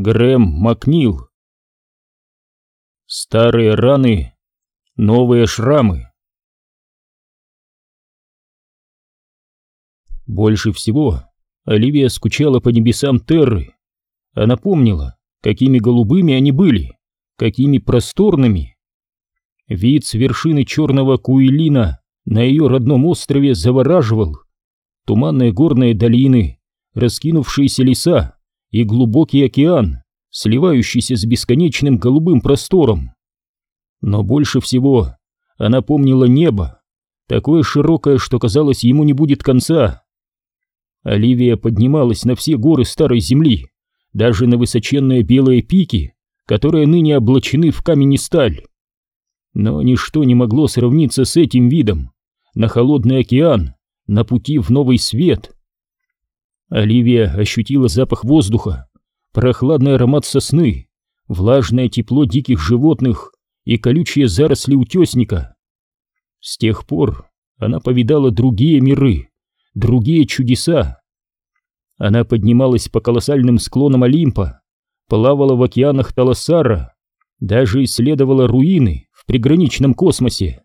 Грэм Макнил. Старые раны, новые шрамы. Больше всего Оливия скучала по небесам Терры. Она помнила, какими голубыми они были, какими просторными. Вид с вершины черного Куилина на ее родном острове завораживал. Туманные горные долины, раскинувшиеся леса и глубокий океан, сливающийся с бесконечным голубым простором. Но больше всего она помнила небо, такое широкое, что казалось, ему не будет конца. Оливия поднималась на все горы старой земли, даже на высоченные белые пики, которые ныне облачены в камень и сталь. Но ничто не могло сравниться с этим видом, на холодный океан, на пути в новый свет. Оливия ощутила запах воздуха, прохладный аромат сосны, влажное тепло диких животных и колючие заросли утесника. С тех пор она повидала другие миры, другие чудеса. Она поднималась по колоссальным склонам Олимпа, плавала в океанах Таласара, даже исследовала руины в приграничном космосе.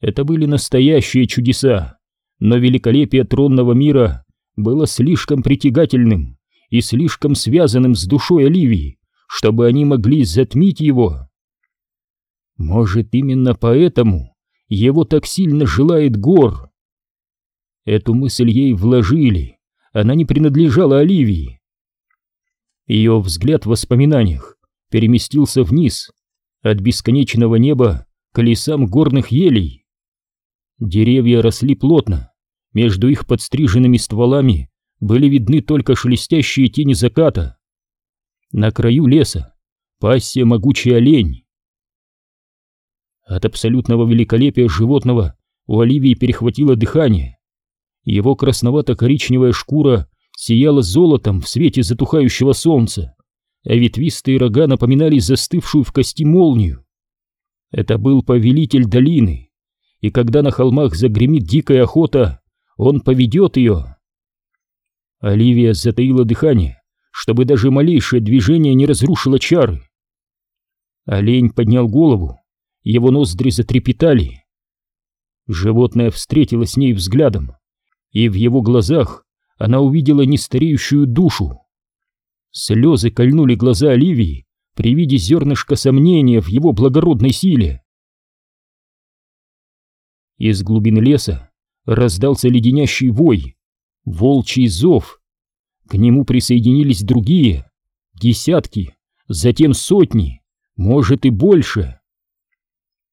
Это были настоящие чудеса, но великолепие тронного мира было слишком притягательным и слишком связанным с душой Оливии, чтобы они могли затмить его. Может, именно поэтому его так сильно желает гор? Эту мысль ей вложили, она не принадлежала Оливии. Ее взгляд в воспоминаниях переместился вниз, от бесконечного неба к лесам горных елей. Деревья росли плотно, между их подстриженными стволами были видны только шелестящие тени заката. На краю леса пасся могучий олень. От абсолютного великолепия животного у Оливии перехватило дыхание. Его красновато-коричневая шкура сияла золотом в свете затухающего солнца, а ветвистые рога напоминали застывшую в кости молнию. Это был повелитель долины, и когда на холмах загремит дикая охота, он поведет ее. Оливия затаила дыхание, чтобы даже малейшее движение не разрушило чары. Олень поднял голову, его ноздри затрепетали. Животное встретило с ней взглядом, и в его глазах она увидела нестареющую душу. Слезы кольнули глаза Оливии при виде зернышка сомнения в его благородной силе. Из глубины леса раздался леденящий вой, волчий зов. К нему присоединились другие, десятки, затем сотни, может и больше.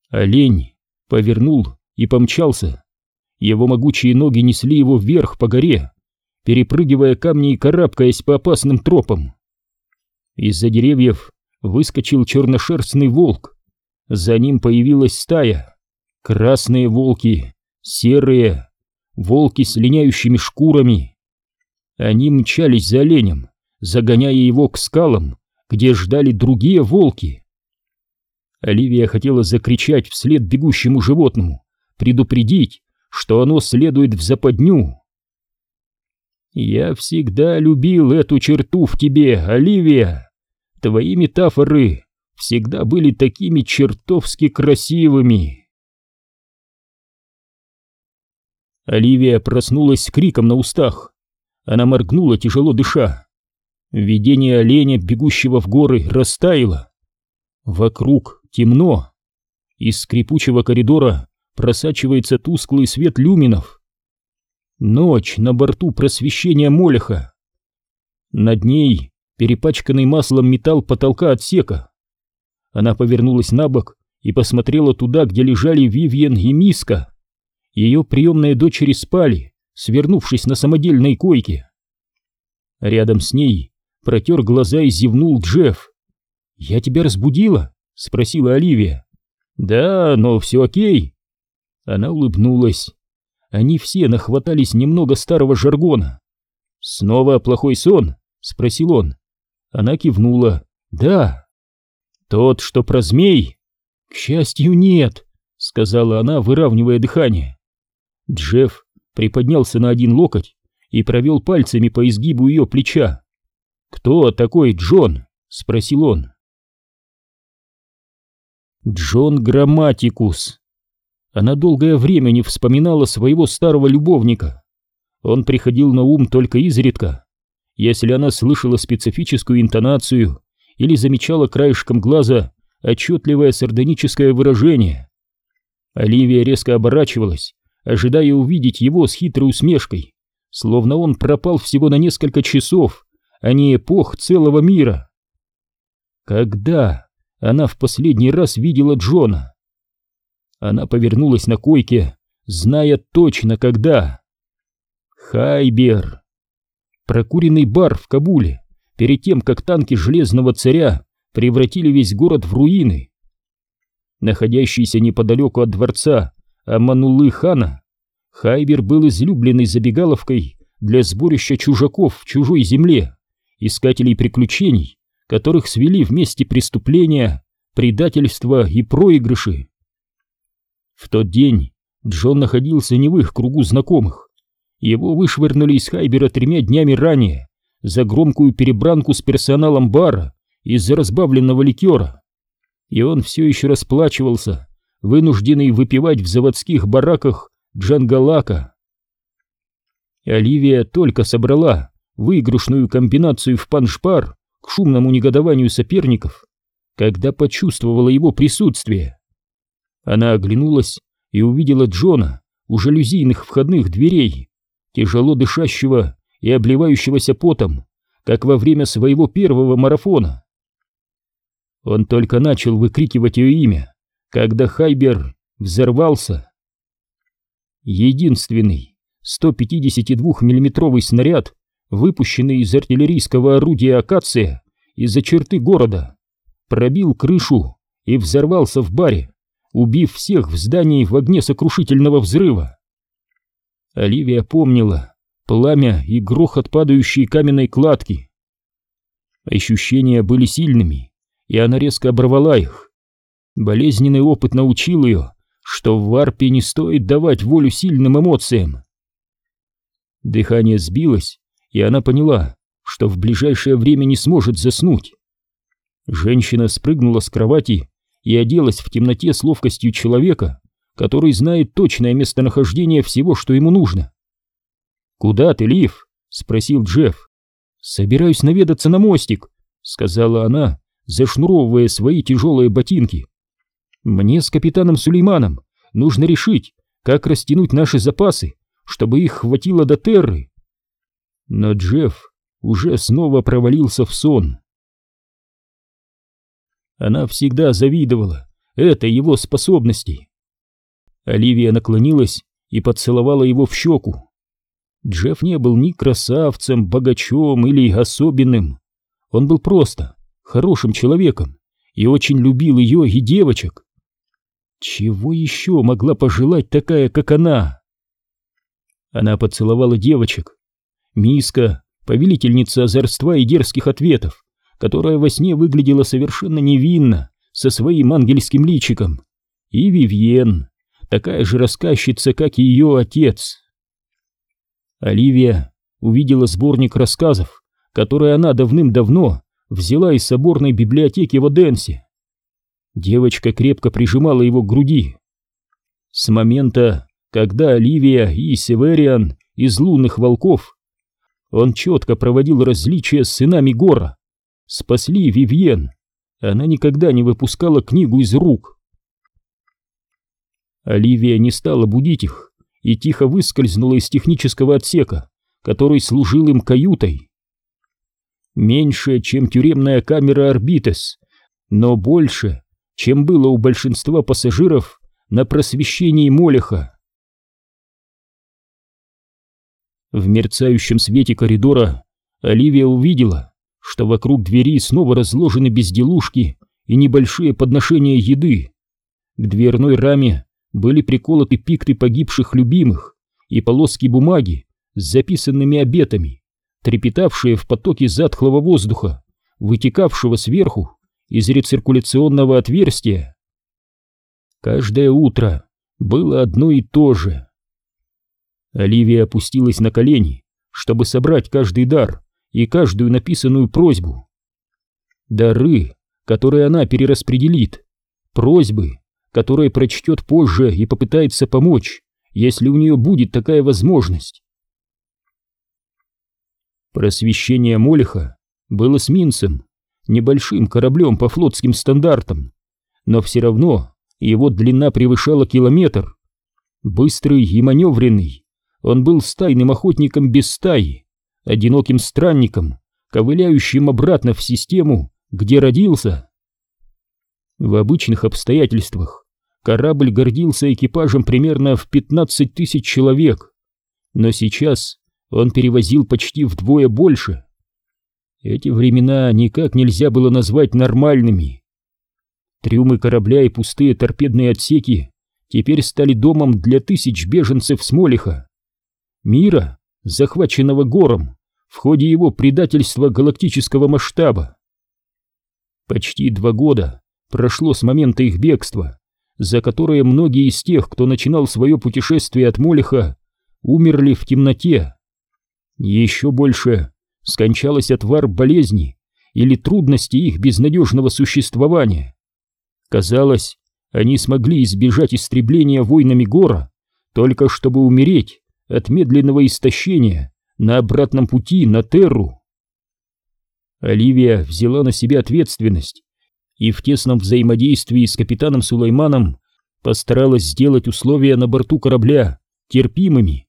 Олень повернул и помчался. Его могучие ноги несли его вверх по горе, перепрыгивая камни и карабкаясь по опасным тропам. Из-за деревьев выскочил черношерстный волк. За ним появилась стая. Красные волки, серые, волки с линяющими шкурами. Они мчались за оленем, загоняя его к скалам, где ждали другие волки. Оливия хотела закричать вслед бегущему животному, предупредить, что оно следует в западню. «Я всегда любил эту черту в тебе, Оливия. Твои метафоры всегда были такими чертовски красивыми». Оливия проснулась с криком на устах. Она моргнула, тяжело дыша. Видение оленя, бегущего в горы, растаяло. Вокруг темно. Из скрипучего коридора просачивается тусклый свет люминов. Ночь на борту просвещения Молеха. Над ней перепачканный маслом металл потолка отсека. Она повернулась на бок и посмотрела туда, где лежали Вивьен и Миска. Ее приемные дочери спали, свернувшись на самодельной койке. Рядом с ней протер глаза и зевнул Джефф. «Я тебя разбудила?» — спросила Оливия. «Да, но все окей». Она улыбнулась. Они все нахватались немного старого жаргона. «Снова плохой сон?» — спросил он. Она кивнула. «Да». «Тот, что про змей?» «К счастью, нет», — сказала она, выравнивая дыхание. Джефф приподнялся на один локоть и провел пальцами по изгибу ее плеча. «Кто такой Джон?» — спросил он. Джон Грамматикус. Она долгое время не вспоминала своего старого любовника. Он приходил на ум только изредка, если она слышала специфическую интонацию или замечала краешком глаза отчетливое сардоническое выражение. Оливия резко оборачивалась, ожидая увидеть его с хитрой усмешкой, словно он пропал всего на несколько часов, а не эпох целого мира. Когда она в последний раз видела Джона? Она повернулась на койке, зная точно когда. Хайбер. Прокуренный бар в Кабуле, перед тем, как танки Железного Царя превратили весь город в руины. Находящийся неподалеку от дворца Аманулы хана, Хайбер был излюбленной забегаловкой для сборища чужаков в чужой земле, искателей приключений, которых свели вместе преступления, предательства и проигрыши. В тот день Джон находился не в их кругу знакомых. Его вышвырнули из Хайбера тремя днями ранее за громкую перебранку с персоналом бара из-за разбавленного ликера. И он все еще расплачивался, вынужденный выпивать в заводских бараках Джангалака. Оливия только собрала выигрышную комбинацию в паншпар к шумному негодованию соперников, когда почувствовала его присутствие. Она оглянулась и увидела Джона у жалюзийных входных дверей, тяжело дышащего и обливающегося потом, как во время своего первого марафона. Он только начал выкрикивать ее имя, когда Хайбер взорвался. Единственный 152 миллиметровый снаряд, выпущенный из артиллерийского орудия «Акация» из-за черты города, пробил крышу и взорвался в баре, убив всех в здании в огне сокрушительного взрыва. Оливия помнила пламя и грохот падающей каменной кладки. Ощущения были сильными, и она резко оборвала их. Болезненный опыт научил ее, что в варпе не стоит давать волю сильным эмоциям. Дыхание сбилось, и она поняла, что в ближайшее время не сможет заснуть. Женщина спрыгнула с кровати и оделась в темноте с ловкостью человека, который знает точное местонахождение всего, что ему нужно. «Куда ты, Лив?» — спросил Джефф. «Собираюсь наведаться на мостик», — сказала она, зашнуровывая свои тяжелые ботинки. «Мне с капитаном Сулейманом нужно решить, как растянуть наши запасы, чтобы их хватило до Терры». Но Джефф уже снова провалился в сон. Она всегда завидовала этой его способности. Оливия наклонилась и поцеловала его в щеку. Джефф не был ни красавцем, богачом или особенным. Он был просто хорошим человеком и очень любил ее и девочек. Чего еще могла пожелать такая, как она? Она поцеловала девочек. Миска, повелительница озорства и дерзких ответов, которая во сне выглядела совершенно невинно, со своим ангельским личиком, и Вивьен, такая же рассказчица, как и ее отец. Оливия увидела сборник рассказов, который она давным-давно взяла из соборной библиотеки в Оденсе. Девочка крепко прижимала его к груди. С момента, когда Оливия и Севериан из лунных волков, он четко проводил различия с сынами Гора, спасли Вивьен, она никогда не выпускала книгу из рук. Оливия не стала будить их и тихо выскользнула из технического отсека, который служил им каютой. Меньше, чем тюремная камера Орбитес, но больше, чем было у большинства пассажиров на просвещении Молеха. В мерцающем свете коридора Оливия увидела, что вокруг двери снова разложены безделушки и небольшие подношения еды. К дверной раме были приколоты пикты погибших любимых и полоски бумаги с записанными обетами, трепетавшие в потоке затхлого воздуха, вытекавшего сверху из рециркуляционного отверстия. Каждое утро было одно и то же. Оливия опустилась на колени, чтобы собрать каждый дар и каждую написанную просьбу. Дары, которые она перераспределит, просьбы, которые прочтет позже и попытается помочь, если у нее будет такая возможность. Просвещение Молиха было с Минцем, небольшим кораблем по флотским стандартам, но все равно его длина превышала километр. Быстрый и маневренный, он был стайным охотником без стаи, одиноким странником, ковыляющим обратно в систему, где родился. В обычных обстоятельствах корабль гордился экипажем примерно в 15 тысяч человек, но сейчас он перевозил почти вдвое больше. Эти времена никак нельзя было назвать нормальными. Трюмы корабля и пустые торпедные отсеки теперь стали домом для тысяч беженцев с Молиха. Мира, захваченного гором, в ходе его предательства галактического масштаба. Почти два года прошло с момента их бегства, за которое многие из тех, кто начинал свое путешествие от Молиха, умерли в темноте. Еще больше скончалось от вар болезни или трудности их безнадежного существования. Казалось, они смогли избежать истребления войнами гора, только чтобы умереть от медленного истощения на обратном пути на Терру. Оливия взяла на себя ответственность и в тесном взаимодействии с капитаном Сулейманом постаралась сделать условия на борту корабля терпимыми.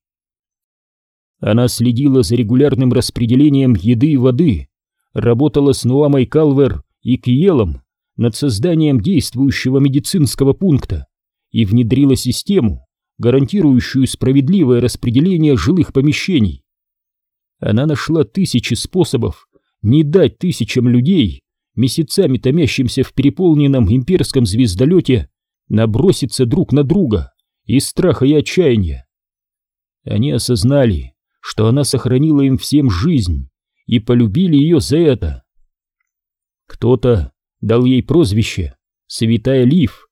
Она следила за регулярным распределением еды и воды, работала с Нуамой Калвер и Киелом над созданием действующего медицинского пункта и внедрила систему, гарантирующую справедливое распределение жилых помещений. Она нашла тысячи способов не дать тысячам людей, месяцами томящимся в переполненном имперском звездолете, наброситься друг на друга из страха и отчаяния. Они осознали, что она сохранила им всем жизнь и полюбили ее за это. Кто-то дал ей прозвище «Святая Лив»,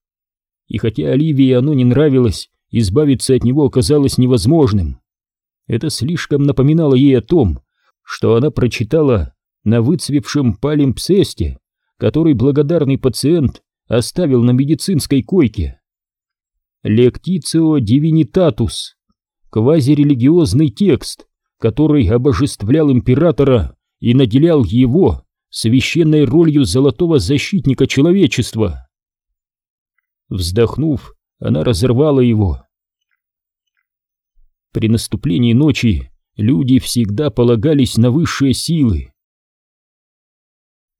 и хотя Оливии оно не нравилось, избавиться от него оказалось невозможным. Это слишком напоминало ей о том, что она прочитала на выцвевшем палимпсесте, который благодарный пациент оставил на медицинской койке. «Лектицио дивинитатус» квазирелигиозный текст, который обожествлял императора и наделял его священной ролью золотого защитника человечества. Вздохнув, она разорвала его. При наступлении ночи люди всегда полагались на высшие силы.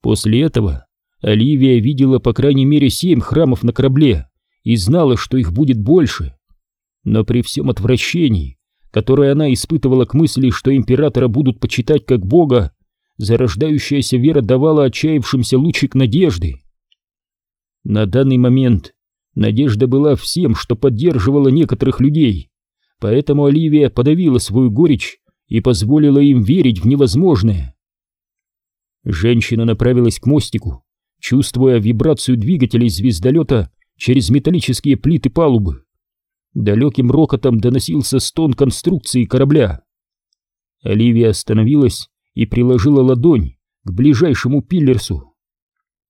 После этого Оливия видела по крайней мере семь храмов на корабле и знала, что их будет больше но при всем отвращении, которое она испытывала к мысли, что императора будут почитать как бога, зарождающаяся вера давала отчаявшимся лучик надежды. На данный момент надежда была всем, что поддерживала некоторых людей, поэтому Оливия подавила свою горечь и позволила им верить в невозможное. Женщина направилась к мостику, чувствуя вибрацию двигателей звездолета через металлические плиты палубы. Далеким рокотом доносился стон конструкции корабля. Оливия остановилась и приложила ладонь к ближайшему пиллерсу.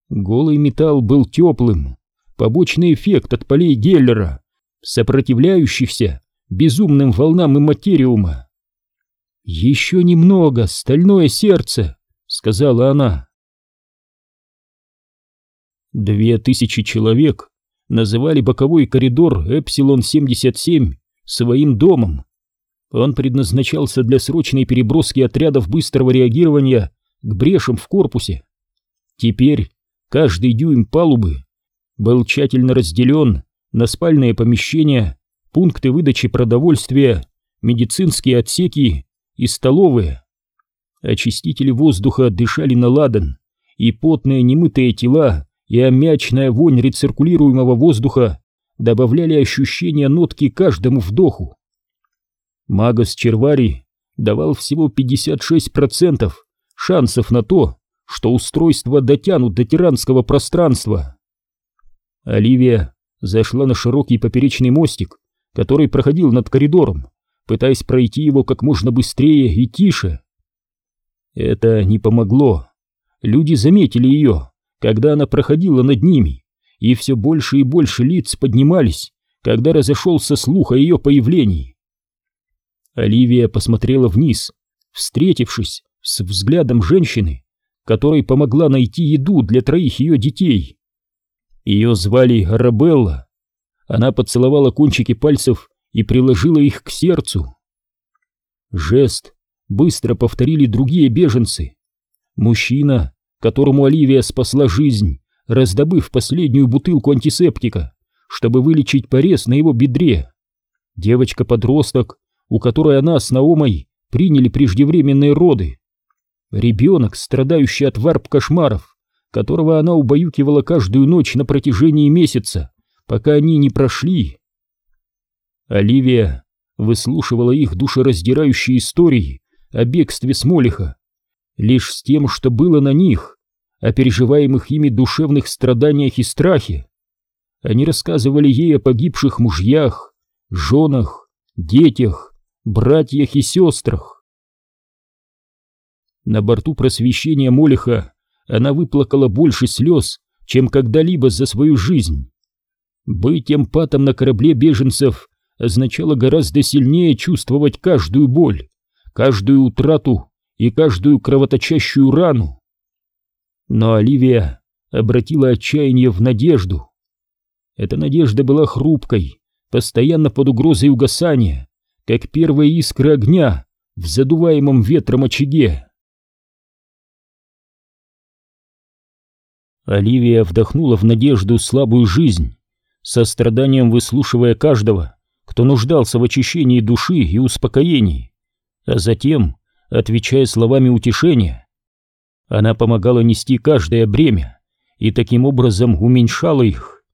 Голый металл был теплым, побочный эффект от полей Геллера, сопротивляющихся безумным волнам имматериума. «Еще немного, стальное сердце», — сказала она. Две тысячи человек называли боковой коридор Эпсилон-77 своим домом. Он предназначался для срочной переброски отрядов быстрого реагирования к брешам в корпусе. Теперь каждый дюйм палубы был тщательно разделен на спальные помещения, пункты выдачи продовольствия, медицинские отсеки и столовые. Очистители воздуха дышали на ладан, и потные немытые тела и аммиачная вонь рециркулируемого воздуха добавляли ощущение нотки каждому вдоху. Магас Червари давал всего 56% шансов на то, что устройства дотянут до тиранского пространства. Оливия зашла на широкий поперечный мостик, который проходил над коридором, пытаясь пройти его как можно быстрее и тише. Это не помогло. Люди заметили ее, когда она проходила над ними, и все больше и больше лиц поднимались, когда разошелся слух о ее появлении. Оливия посмотрела вниз, встретившись с взглядом женщины, которой помогла найти еду для троих ее детей. Ее звали Арабелла. Она поцеловала кончики пальцев и приложила их к сердцу. Жест быстро повторили другие беженцы. Мужчина, которому Оливия спасла жизнь, раздобыв последнюю бутылку антисептика, чтобы вылечить порез на его бедре. Девочка-подросток, у которой она с Наомой приняли преждевременные роды. Ребенок, страдающий от варп-кошмаров, которого она убаюкивала каждую ночь на протяжении месяца, пока они не прошли. Оливия выслушивала их душераздирающие истории о бегстве с Молиха, лишь с тем, что было на них, о переживаемых ими душевных страданиях и страхе. Они рассказывали ей о погибших мужьях, женах, детях, братьях и сестрах. На борту просвещения Молиха она выплакала больше слез, чем когда-либо за свою жизнь. Быть эмпатом на корабле беженцев означало гораздо сильнее чувствовать каждую боль, каждую утрату и каждую кровоточащую рану. Но Оливия обратила отчаяние в надежду. Эта надежда была хрупкой, постоянно под угрозой угасания, как первая искра огня в задуваемом ветром очаге. Оливия вдохнула в надежду слабую жизнь, со страданием выслушивая каждого, кто нуждался в очищении души и успокоении, а затем, отвечая словами утешения, она помогала нести каждое бремя и таким образом уменьшала их.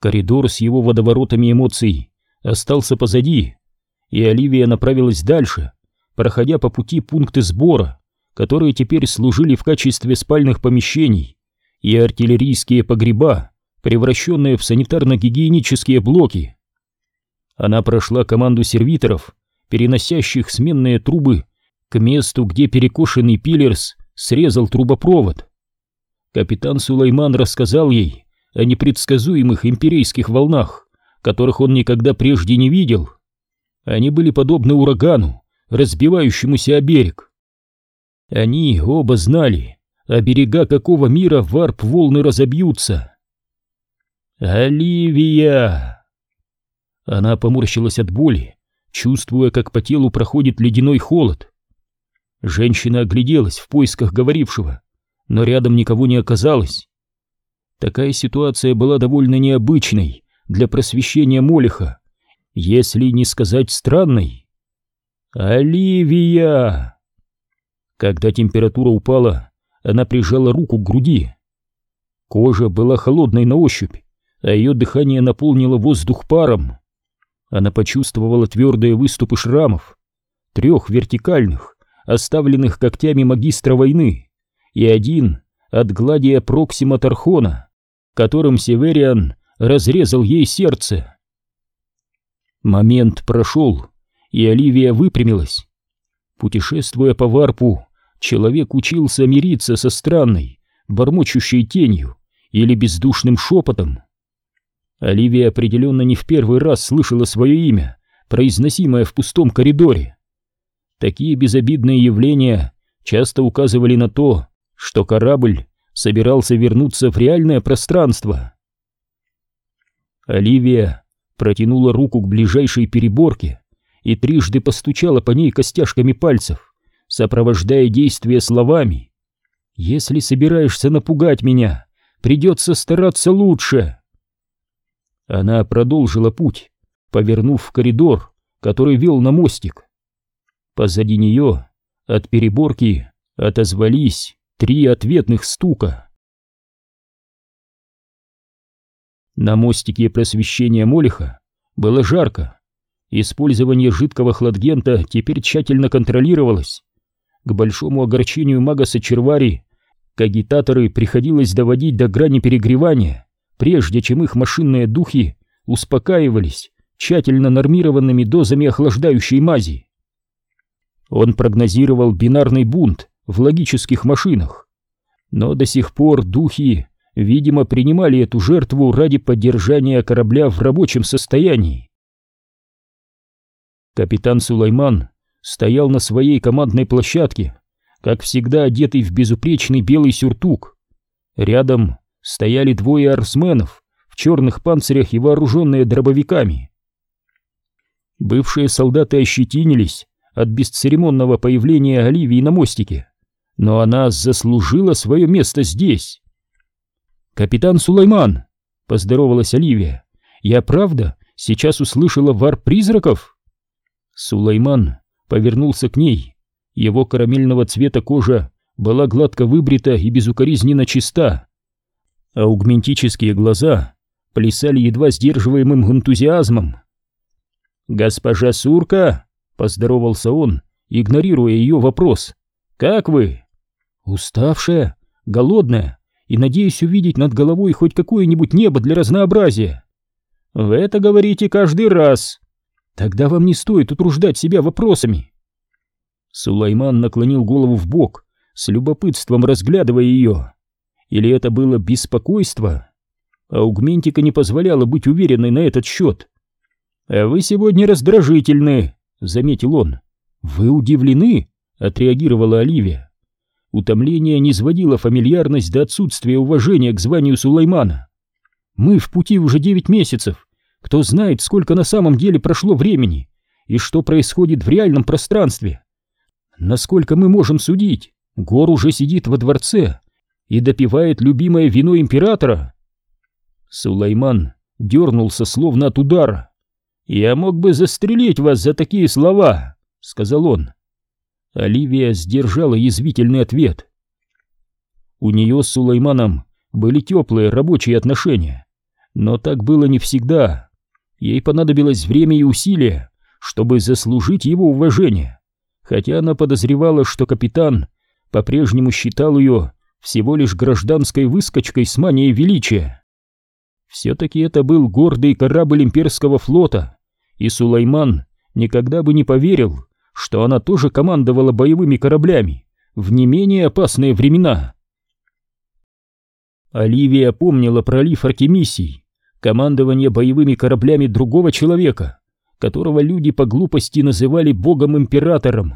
Коридор с его водоворотами эмоций остался позади, и Оливия направилась дальше, проходя по пути пункты сбора, которые теперь служили в качестве спальных помещений и артиллерийские погреба, превращенные в санитарно-гигиенические блоки. Она прошла команду сервиторов, переносящих сменные трубы к месту, где перекошенный пилерс срезал трубопровод. Капитан Сулейман рассказал ей о непредсказуемых империйских волнах, которых он никогда прежде не видел. Они были подобны урагану, разбивающемуся о берег. Они оба знали, о берега какого мира варп-волны разобьются. «Оливия!» Она поморщилась от боли, чувствуя, как по телу проходит ледяной холод. Женщина огляделась в поисках говорившего, но рядом никого не оказалось. Такая ситуация была довольно необычной для просвещения Молиха, если не сказать странной. «Оливия!» Когда температура упала, она прижала руку к груди. Кожа была холодной на ощупь, а ее дыхание наполнило воздух паром. Она почувствовала твердые выступы шрамов, трех вертикальных, оставленных когтями магистра войны, и один от гладия Проксима Тархона, которым Севериан разрезал ей сердце. Момент прошел, и Оливия выпрямилась. Путешествуя по варпу, человек учился мириться со странной, бормочущей тенью или бездушным шепотом. Оливия определенно не в первый раз слышала свое имя, произносимое в пустом коридоре. Такие безобидные явления часто указывали на то, что корабль собирался вернуться в реальное пространство. Оливия протянула руку к ближайшей переборке и трижды постучала по ней костяшками пальцев сопровождая действия словами. «Если собираешься напугать меня, придется стараться лучше». Она продолжила путь, повернув в коридор, который вел на мостик. Позади нее от переборки отозвались три ответных стука. На мостике просвещения Молиха было жарко. Использование жидкого хладгента теперь тщательно контролировалось. К большому огорчению мага Сачервари кагитаторы приходилось доводить до грани перегревания, прежде чем их машинные духи успокаивались тщательно нормированными дозами охлаждающей мази. Он прогнозировал бинарный бунт в логических машинах. Но до сих пор духи, видимо, принимали эту жертву ради поддержания корабля в рабочем состоянии. Капитан Сулайман стоял на своей командной площадке, как всегда одетый в безупречный белый сюртук. Рядом стояли двое арсменов в черных панцирях и вооруженные дробовиками. Бывшие солдаты ощетинились от бесцеремонного появления Оливии на мостике, но она заслужила свое место здесь. «Капитан Сулайман!» — поздоровалась Оливия. «Я правда сейчас услышала вар призраков?» Сулайман повернулся к ней. Его карамельного цвета кожа была гладко выбрита и безукоризненно чиста. Аугментические глаза плясали едва сдерживаемым энтузиазмом. «Госпожа Сурка!» — поздоровался он, игнорируя ее вопрос. «Как вы?» «Уставшая, голодная и надеюсь увидеть над головой хоть какое-нибудь небо для разнообразия». «Вы это говорите каждый раз». «Тогда вам не стоит утруждать себя вопросами». Сулайман наклонил голову в бок, с любопытством разглядывая ее. Или это было беспокойство? Аугментика не позволяла быть уверенной на этот счет. «А вы сегодня раздражительны», — заметил он. «Вы удивлены?» — отреагировала Оливия. Утомление не сводило фамильярность до отсутствия уважения к званию Сулаймана. «Мы в пути уже девять месяцев. Кто знает, сколько на самом деле прошло времени и что происходит в реальном пространстве. Насколько мы можем судить, Гор уже сидит во дворце и допивает любимое вино императора». Сулайман дернулся словно от удара. «Я мог бы застрелить вас за такие слова», — сказал он. Оливия сдержала язвительный ответ. У нее с Сулейманом были теплые рабочие отношения, но так было не всегда. Ей понадобилось время и усилия, чтобы заслужить его уважение, хотя она подозревала, что капитан по-прежнему считал ее всего лишь гражданской выскочкой с манией величия. Все-таки это был гордый корабль имперского флота, и Сулайман никогда бы не поверил, что она тоже командовала боевыми кораблями в не менее опасные времена. Оливия помнила пролив Аркемисий, командование боевыми кораблями другого человека, которого люди по глупости называли богом-императором.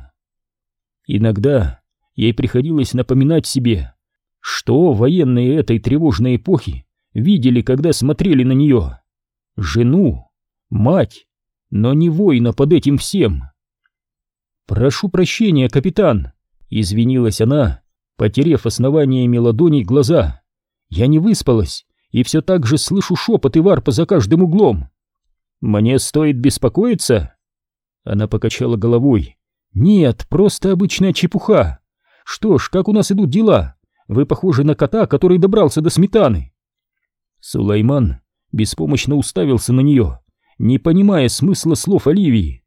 Иногда ей приходилось напоминать себе, что военные этой тревожной эпохи видели, когда смотрели на нее. Жену, мать, но не воина под этим всем. «Прошу прощения, капитан», — извинилась она, потерев основаниями ладоней глаза. «Я не выспалась и все так же слышу шепот и варпа за каждым углом. Мне стоит беспокоиться?» Она покачала головой. «Нет, просто обычная чепуха. Что ж, как у нас идут дела? Вы похожи на кота, который добрался до сметаны». Сулайман беспомощно уставился на нее, не понимая смысла слов Оливии.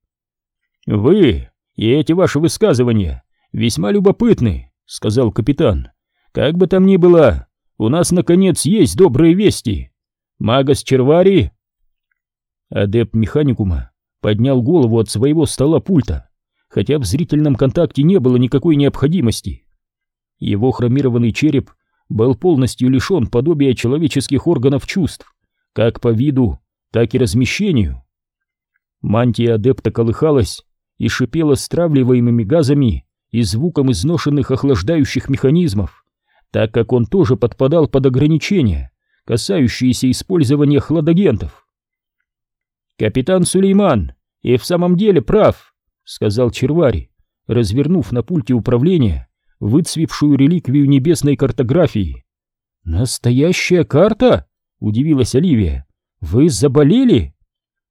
«Вы и эти ваши высказывания весьма любопытны», — сказал капитан. «Как бы там ни было, у нас, наконец, есть добрые вести. Магас Червари...» Адепт механикума поднял голову от своего стола пульта, хотя в зрительном контакте не было никакой необходимости. Его хромированный череп был полностью лишен подобия человеческих органов чувств, как по виду, так и размещению. Мантия адепта колыхалась и шипела стравливаемыми газами и звуком изношенных охлаждающих механизмов, так как он тоже подпадал под ограничения, касающиеся использования хладагентов. «Капитан Сулейман и в самом деле прав», — сказал Червари, развернув на пульте управления выцвевшую реликвию небесной картографии. «Настоящая карта?» — удивилась Оливия. «Вы заболели?»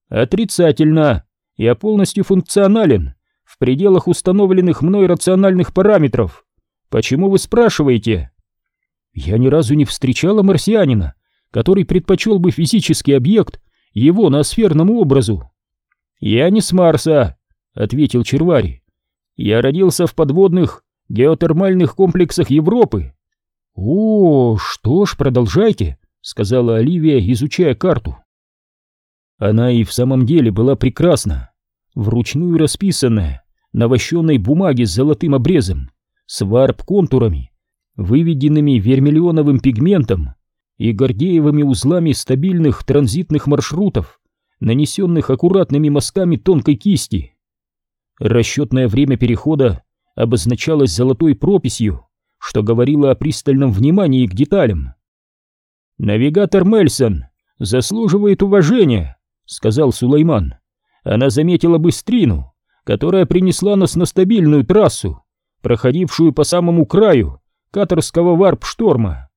«Отрицательно. Я полностью функционален, в пределах установленных мной рациональных параметров. Почему вы спрашиваете?» «Я ни разу не встречала марсианина, который предпочел бы физический объект его ноосферному образу». «Я не с Марса», — ответил Червари. «Я родился в подводных геотермальных комплексах Европы». «О, что ж, продолжайте», — сказала Оливия, изучая карту. Она и в самом деле была прекрасна, вручную расписанная, на вощенной бумаге с золотым обрезом, с варп-контурами, выведенными вермиллионовым пигментом и гордеевыми узлами стабильных транзитных маршрутов, нанесенных аккуратными мазками тонкой кисти. Расчетное время перехода обозначалось золотой прописью, что говорило о пристальном внимании к деталям. «Навигатор Мельсон заслуживает уважения», — сказал Сулейман. «Она заметила быстрину, которая принесла нас на стабильную трассу, проходившую по самому краю каторского варп-шторма.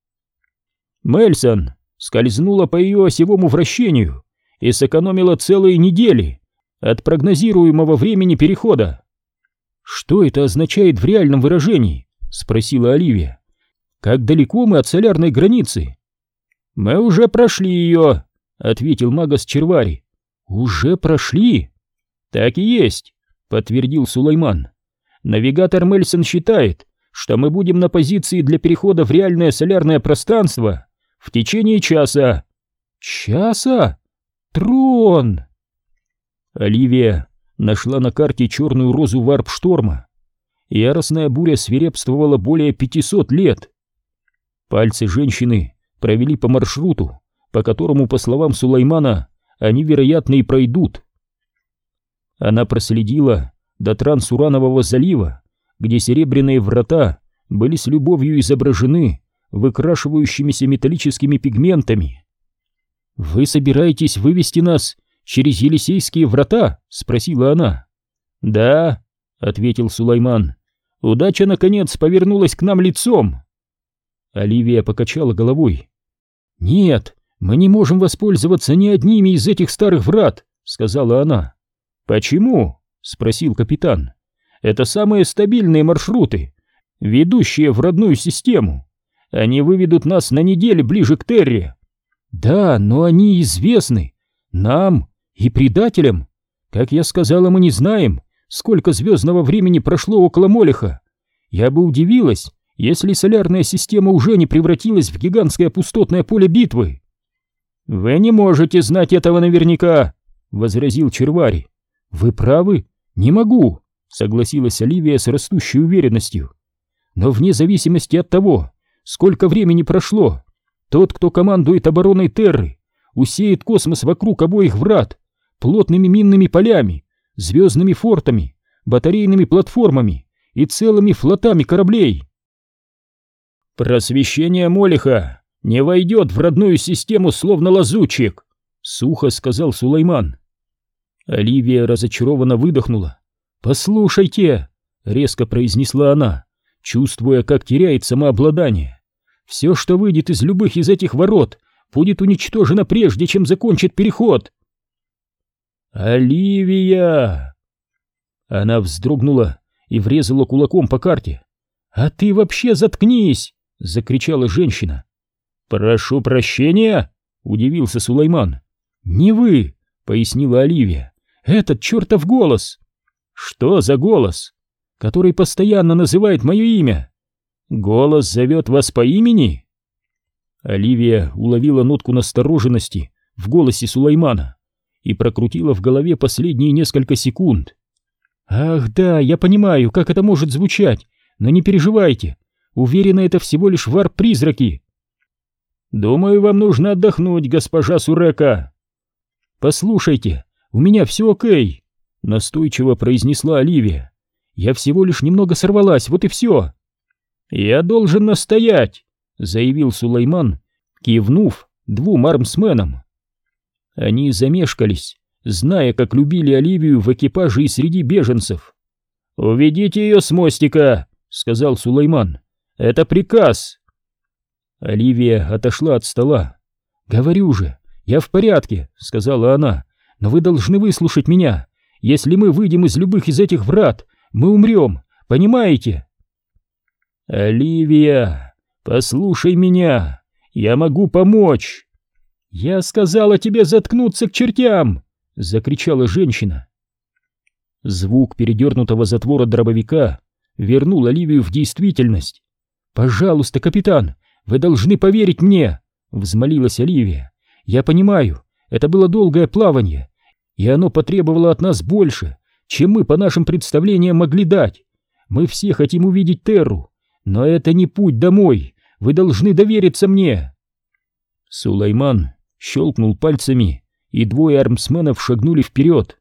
Мельсон скользнула по ее осевому вращению и сэкономила целые недели от прогнозируемого времени перехода. «Что это означает в реальном выражении?» — спросила Оливия. «Как далеко мы от солярной границы?» «Мы уже прошли ее», — ответил Магас Червари. «Уже прошли?» «Так и есть», — подтвердил Сулейман. «Навигатор Мельсон считает, что мы будем на позиции для перехода в реальное солярное пространство в течение часа». «Часа? Трон!» Оливия нашла на карте черную розу варп-шторма. Яростная буря свирепствовала более 500 лет. Пальцы женщины провели по маршруту, по которому, по словам Сулеймана, они, вероятно, и пройдут. Она проследила до Трансуранового залива, где серебряные врата были с любовью изображены выкрашивающимися металлическими пигментами. «Вы собираетесь вывести нас через Елисейские врата?» — спросила она. «Да», — ответил Сулайман. «Удача, наконец, повернулась к нам лицом». Оливия покачала головой. «Нет, мы не можем воспользоваться ни одними из этих старых врат», — сказала она. «Почему?» — спросил капитан. «Это самые стабильные маршруты, ведущие в родную систему. Они выведут нас на неделю ближе к Терре». «Да, но они известны. Нам и предателям. Как я сказала, мы не знаем, сколько звездного времени прошло около Молеха. Я бы удивилась, если солярная система уже не превратилась в гигантское пустотное поле битвы. «Вы не можете знать этого наверняка», — возразил Червари. «Вы правы, не могу», — согласилась Оливия с растущей уверенностью. «Но вне зависимости от того, сколько времени прошло, тот, кто командует обороной Терры, усеет космос вокруг обоих врат плотными минными полями, звездными фортами, батарейными платформами и целыми флотами кораблей. «Просвещение Молиха не войдет в родную систему словно лазутчик», — сухо сказал Сулейман. Оливия разочарованно выдохнула. «Послушайте», — резко произнесла она, чувствуя, как теряет самообладание. «Все, что выйдет из любых из этих ворот, будет уничтожено прежде, чем закончит переход». «Оливия!» Она вздрогнула и врезала кулаком по карте. «А ты вообще заткнись!» — закричала женщина. «Прошу прощения!» — удивился Сулейман. «Не вы!» — пояснила Оливия. «Этот чертов голос!» «Что за голос?» «Который постоянно называет мое имя!» «Голос зовет вас по имени?» Оливия уловила нотку настороженности в голосе Сулеймана и прокрутила в голове последние несколько секунд. «Ах да, я понимаю, как это может звучать, но не переживайте. Уверена, это всего лишь вар-призраки». «Думаю, вам нужно отдохнуть, госпожа Сурека». «Послушайте, у меня все окей», — настойчиво произнесла Оливия. «Я всего лишь немного сорвалась, вот и все». «Я должен настоять», — заявил Сулейман, кивнув двум армсменам. Они замешкались, зная, как любили Оливию в экипаже и среди беженцев. «Уведите ее с мостика», — сказал Сулейман. «Это приказ». Оливия отошла от стола. «Говорю же, я в порядке», — сказала она. «Но вы должны выслушать меня. Если мы выйдем из любых из этих врат, мы умрем, понимаете?» «Оливия, послушай меня, я могу помочь». «Я сказала тебе заткнуться к чертям!» — закричала женщина. Звук передернутого затвора дробовика вернул Оливию в действительность. «Пожалуйста, капитан, вы должны поверить мне!» — взмолилась Оливия. «Я понимаю, это было долгое плавание, и оно потребовало от нас больше, чем мы по нашим представлениям могли дать. Мы все хотим увидеть Терру, но это не путь домой. Вы должны довериться мне. Сулейман щелкнул пальцами, и двое армсменов шагнули вперед.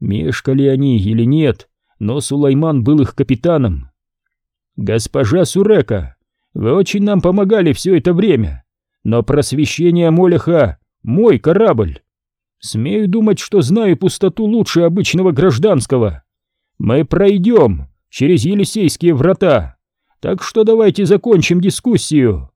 Мешкали они или нет, но Сулейман был их капитаном. «Госпожа Сурека, вы очень нам помогали все это время, но просвещение Молеха — мой корабль. Смею думать, что знаю пустоту лучше обычного гражданского. Мы пройдем через Елисейские врата, так что давайте закончим дискуссию».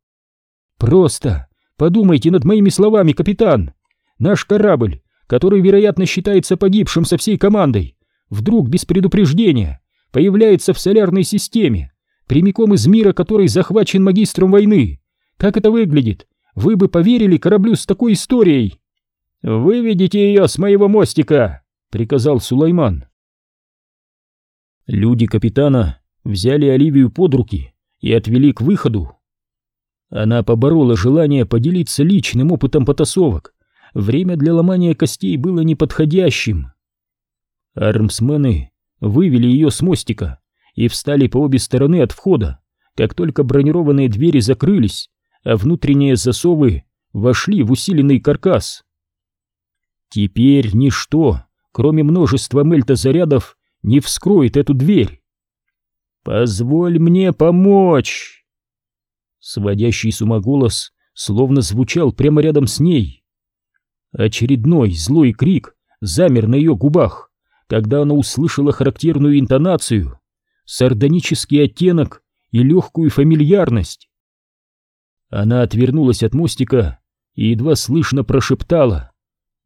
«Просто подумайте над моими словами, капитан. Наш корабль, который, вероятно, считается погибшим со всей командой, вдруг без предупреждения появляется в солярной системе, прямиком из мира, который захвачен магистром войны. Как это выглядит? Вы бы поверили кораблю с такой историей? Выведите ее с моего мостика, приказал Сулайман. Люди капитана взяли Оливию под руки и отвели к выходу. Она поборола желание поделиться личным опытом потасовок. Время для ломания костей было неподходящим. Армсмены вывели ее с мостика и встали по обе стороны от входа, как только бронированные двери закрылись, а внутренние засовы вошли в усиленный каркас. Теперь ничто, кроме множества мельтозарядов, не вскроет эту дверь. «Позволь мне помочь!» Сводящий с ума голос словно звучал прямо рядом с ней. Очередной злой крик замер на ее губах, когда она услышала характерную интонацию, сардонический оттенок и легкую фамильярность. Она отвернулась от мостика и едва слышно прошептала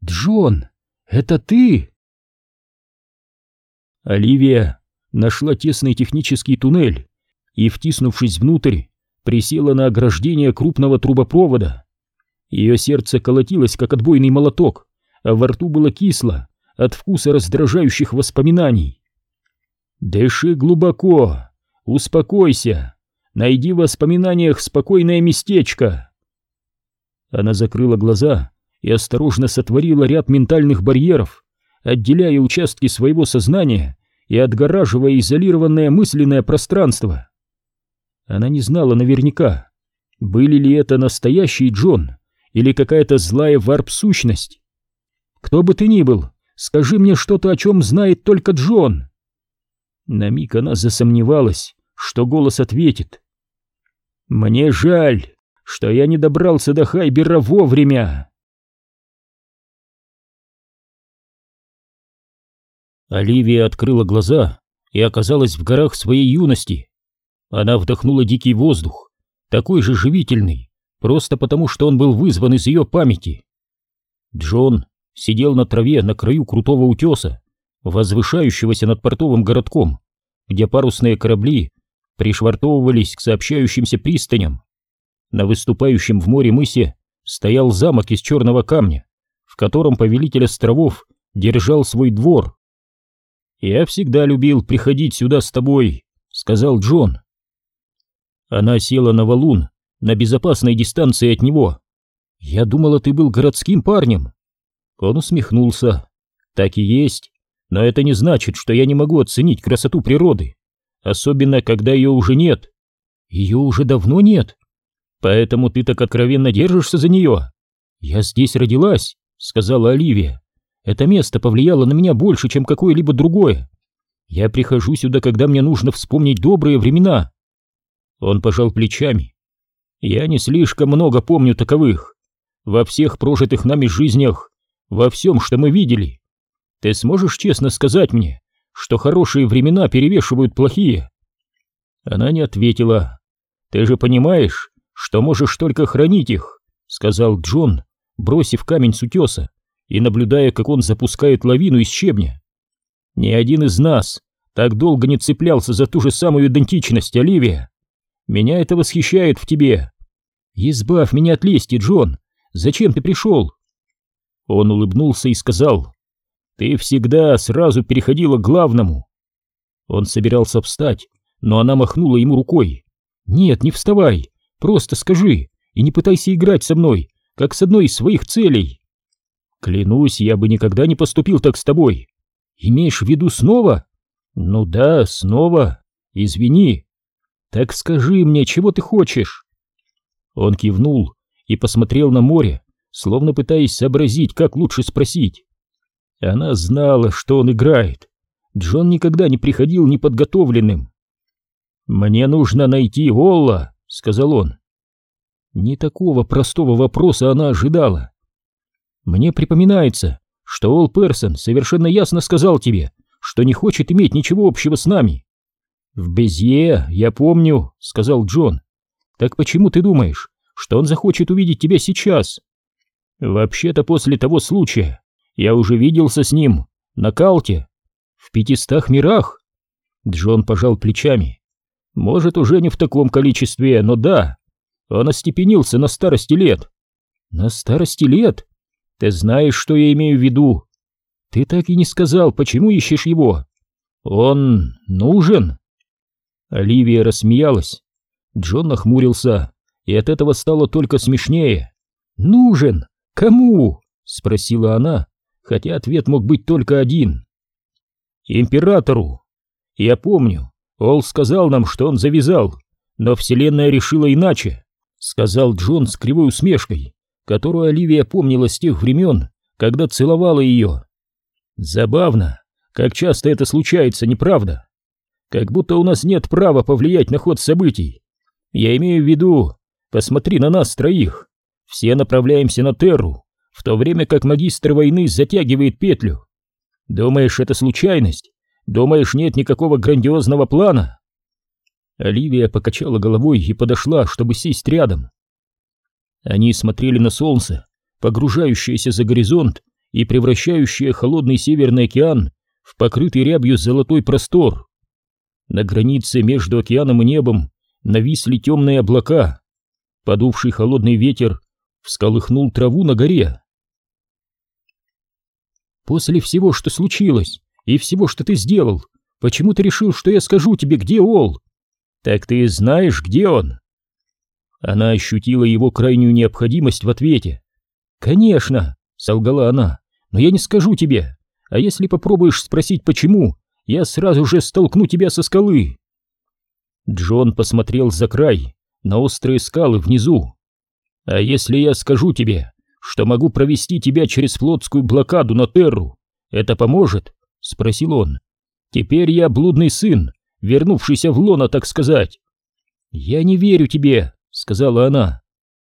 «Джон, это ты?» Оливия нашла тесный технический туннель и, втиснувшись внутрь, присела на ограждение крупного трубопровода. Ее сердце колотилось, как отбойный молоток, а во рту было кисло от вкуса раздражающих воспоминаний. Дыши глубоко, успокойся, найди в воспоминаниях спокойное местечко. Она закрыла глаза и осторожно сотворила ряд ментальных барьеров, отделяя участки своего сознания и отгораживая изолированное мысленное пространство. Она не знала наверняка, были ли это настоящий Джон или какая-то злая варп-сущность. Кто бы ты ни был, скажи мне что-то, о чем знает только Джон. На миг она засомневалась, что голос ответит. «Мне жаль, что я не добрался до Хайбера вовремя!» Оливия открыла глаза и оказалась в горах своей юности. Она вдохнула дикий воздух, такой же живительный, просто потому что он был вызван из ее памяти. Джон сидел на траве на краю крутого утеса, возвышающегося над портовым городком, где парусные корабли пришвартовывались к сообщающимся пристаням. На выступающем в море мысе стоял замок из черного камня, в котором повелитель островов держал свой двор. «Я всегда любил приходить сюда с тобой», — сказал Джон. Она села на валун на безопасной дистанции от него. «Я думала, ты был городским парнем». Он усмехнулся. «Так и есть. Но это не значит, что я не могу оценить красоту природы, особенно когда ее уже нет. Ее уже давно нет. Поэтому ты так откровенно держишься за нее. Я здесь родилась, сказала Оливия. Это место повлияло на меня больше, чем какое-либо другое. Я прихожу сюда, когда мне нужно вспомнить добрые времена. Он пожал плечами. Я не слишком много помню таковых. Во всех прожитых нами жизнях, во всем, что мы видели, ты сможешь честно сказать мне, что хорошие времена перевешивают плохие?» Она не ответила. «Ты же понимаешь, что можешь только хранить их», — сказал Джон, бросив камень с утеса и наблюдая, как он запускает лавину из щебня. «Ни один из нас так долго не цеплялся за ту же самую идентичность, Оливия. Меня это восхищает в тебе. Избавь меня от лести, Джон. Зачем ты пришел?» Он улыбнулся и сказал, ты всегда сразу переходила к главному. Он собирался встать, но она махнула ему рукой. Нет, не вставай, просто скажи и не пытайся играть со мной, как с одной из своих целей. Клянусь, я бы никогда не поступил так с тобой. Имеешь в виду снова? Ну да, снова. Извини. Так скажи мне, чего ты хочешь? Он кивнул и посмотрел на море, словно пытаясь сообразить, как лучше спросить. Она знала, что он играет. Джон никогда не приходил неподготовленным. «Мне нужно найти Олла», — сказал он. Не такого простого вопроса она ожидала. «Мне припоминается, что Олл Персон совершенно ясно сказал тебе, что не хочет иметь ничего общего с нами». «В Безье, я помню», — сказал Джон. «Так почему ты думаешь, что он захочет увидеть тебя сейчас?» «Вообще-то после того случая я уже виделся с ним на Калте, в пятистах мирах». Джон пожал плечами. «Может, уже не в таком количестве, но да, он остепенился на старости лет». «На старости лет? Ты знаешь, что я имею в виду. Ты так и не сказал, почему ищешь его. Он нужен?» Оливия рассмеялась. Джон нахмурился, и от этого стало только смешнее. «Нужен? Кому?» — спросила она, хотя ответ мог быть только один. «Императору. Я помню, Ол сказал нам, что он завязал, но Вселенная решила иначе», — сказал Джон с кривой усмешкой, которую Оливия помнила с тех времен, когда целовала ее. «Забавно, как часто это случается, не правда? Как будто у нас нет права повлиять на ход событий. Я имею в виду, посмотри на нас троих. Все направляемся на Терру, в то время как магистр войны затягивает петлю. Думаешь, это случайность? Думаешь, нет никакого грандиозного плана?» Оливия покачала головой и подошла, чтобы сесть рядом. Они смотрели на солнце, погружающееся за горизонт и превращающее холодный Северный океан в покрытый рябью золотой простор. На границе между океаном и небом нависли темные облака. Подувший холодный ветер всколыхнул траву на горе. «После всего, что случилось, и всего, что ты сделал, почему ты решил, что я скажу тебе, где Ол?» «Так ты знаешь, где он?» Она ощутила его крайнюю необходимость в ответе. «Конечно!» — солгала она. «Но я не скажу тебе. А если попробуешь спросить, почему, я сразу же столкну тебя со скалы!» Джон посмотрел за край, на острые скалы внизу. «А если я скажу тебе, что могу провести тебя через флотскую блокаду на Терру, это поможет?» — спросил он. «Теперь я блудный сын, вернувшийся в лоно, так сказать». «Я не верю тебе», — сказала она.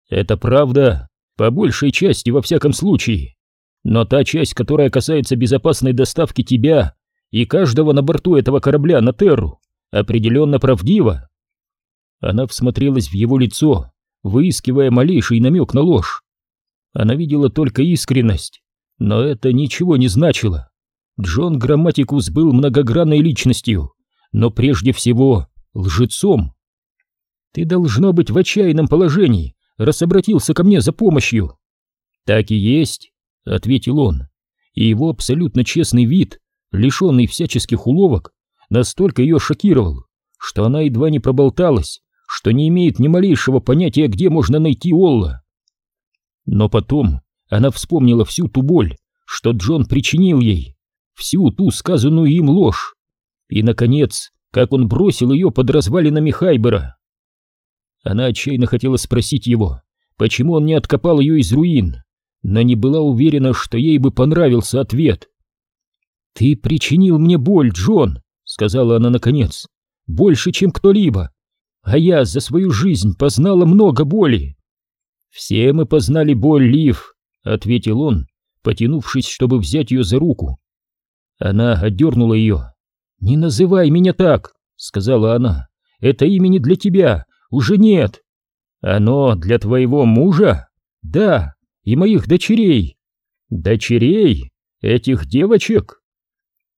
«Это правда, по большей части во всяком случае. Но та часть, которая касается безопасной доставки тебя и каждого на борту этого корабля на Терру, определенно правдива». Она всмотрелась в его лицо, выискивая малейший намек на ложь. Она видела только искренность, но это ничего не значило. Джон Грамматикус был многогранной личностью, но прежде всего лжецом. «Ты должно быть в отчаянном положении, раз обратился ко мне за помощью». «Так и есть», — ответил он, и его абсолютно честный вид, лишенный всяческих уловок, настолько ее шокировал, что она едва не проболталась, что не имеет ни малейшего понятия, где можно найти Олла. Но потом она вспомнила всю ту боль, что Джон причинил ей, всю ту сказанную им ложь, и, наконец, как он бросил ее под развалинами Хайбера. Она отчаянно хотела спросить его, почему он не откопал ее из руин, но не была уверена, что ей бы понравился ответ. «Ты причинил мне боль, Джон», — сказала она наконец, — «больше, чем кто-либо, а я за свою жизнь познала много боли. Все мы познали боль, Лив, ответил он, потянувшись, чтобы взять ее за руку. Она отдернула ее. Не называй меня так, сказала она. Это имя не для тебя, уже нет. Оно для твоего мужа? Да, и моих дочерей. Дочерей? Этих девочек?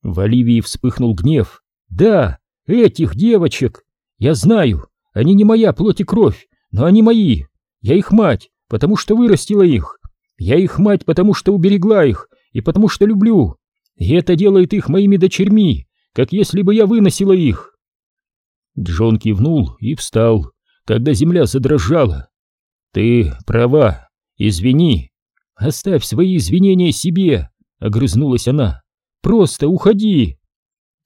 В Оливии вспыхнул гнев. Да, этих девочек. Я знаю, они не моя плоть и кровь, но они мои. Я их мать, потому что вырастила их. Я их мать, потому что уберегла их и потому что люблю. И это делает их моими дочерьми, как если бы я выносила их. Джон кивнул и встал, когда земля задрожала. Ты права, извини. Оставь свои извинения себе, огрызнулась она. Просто уходи!»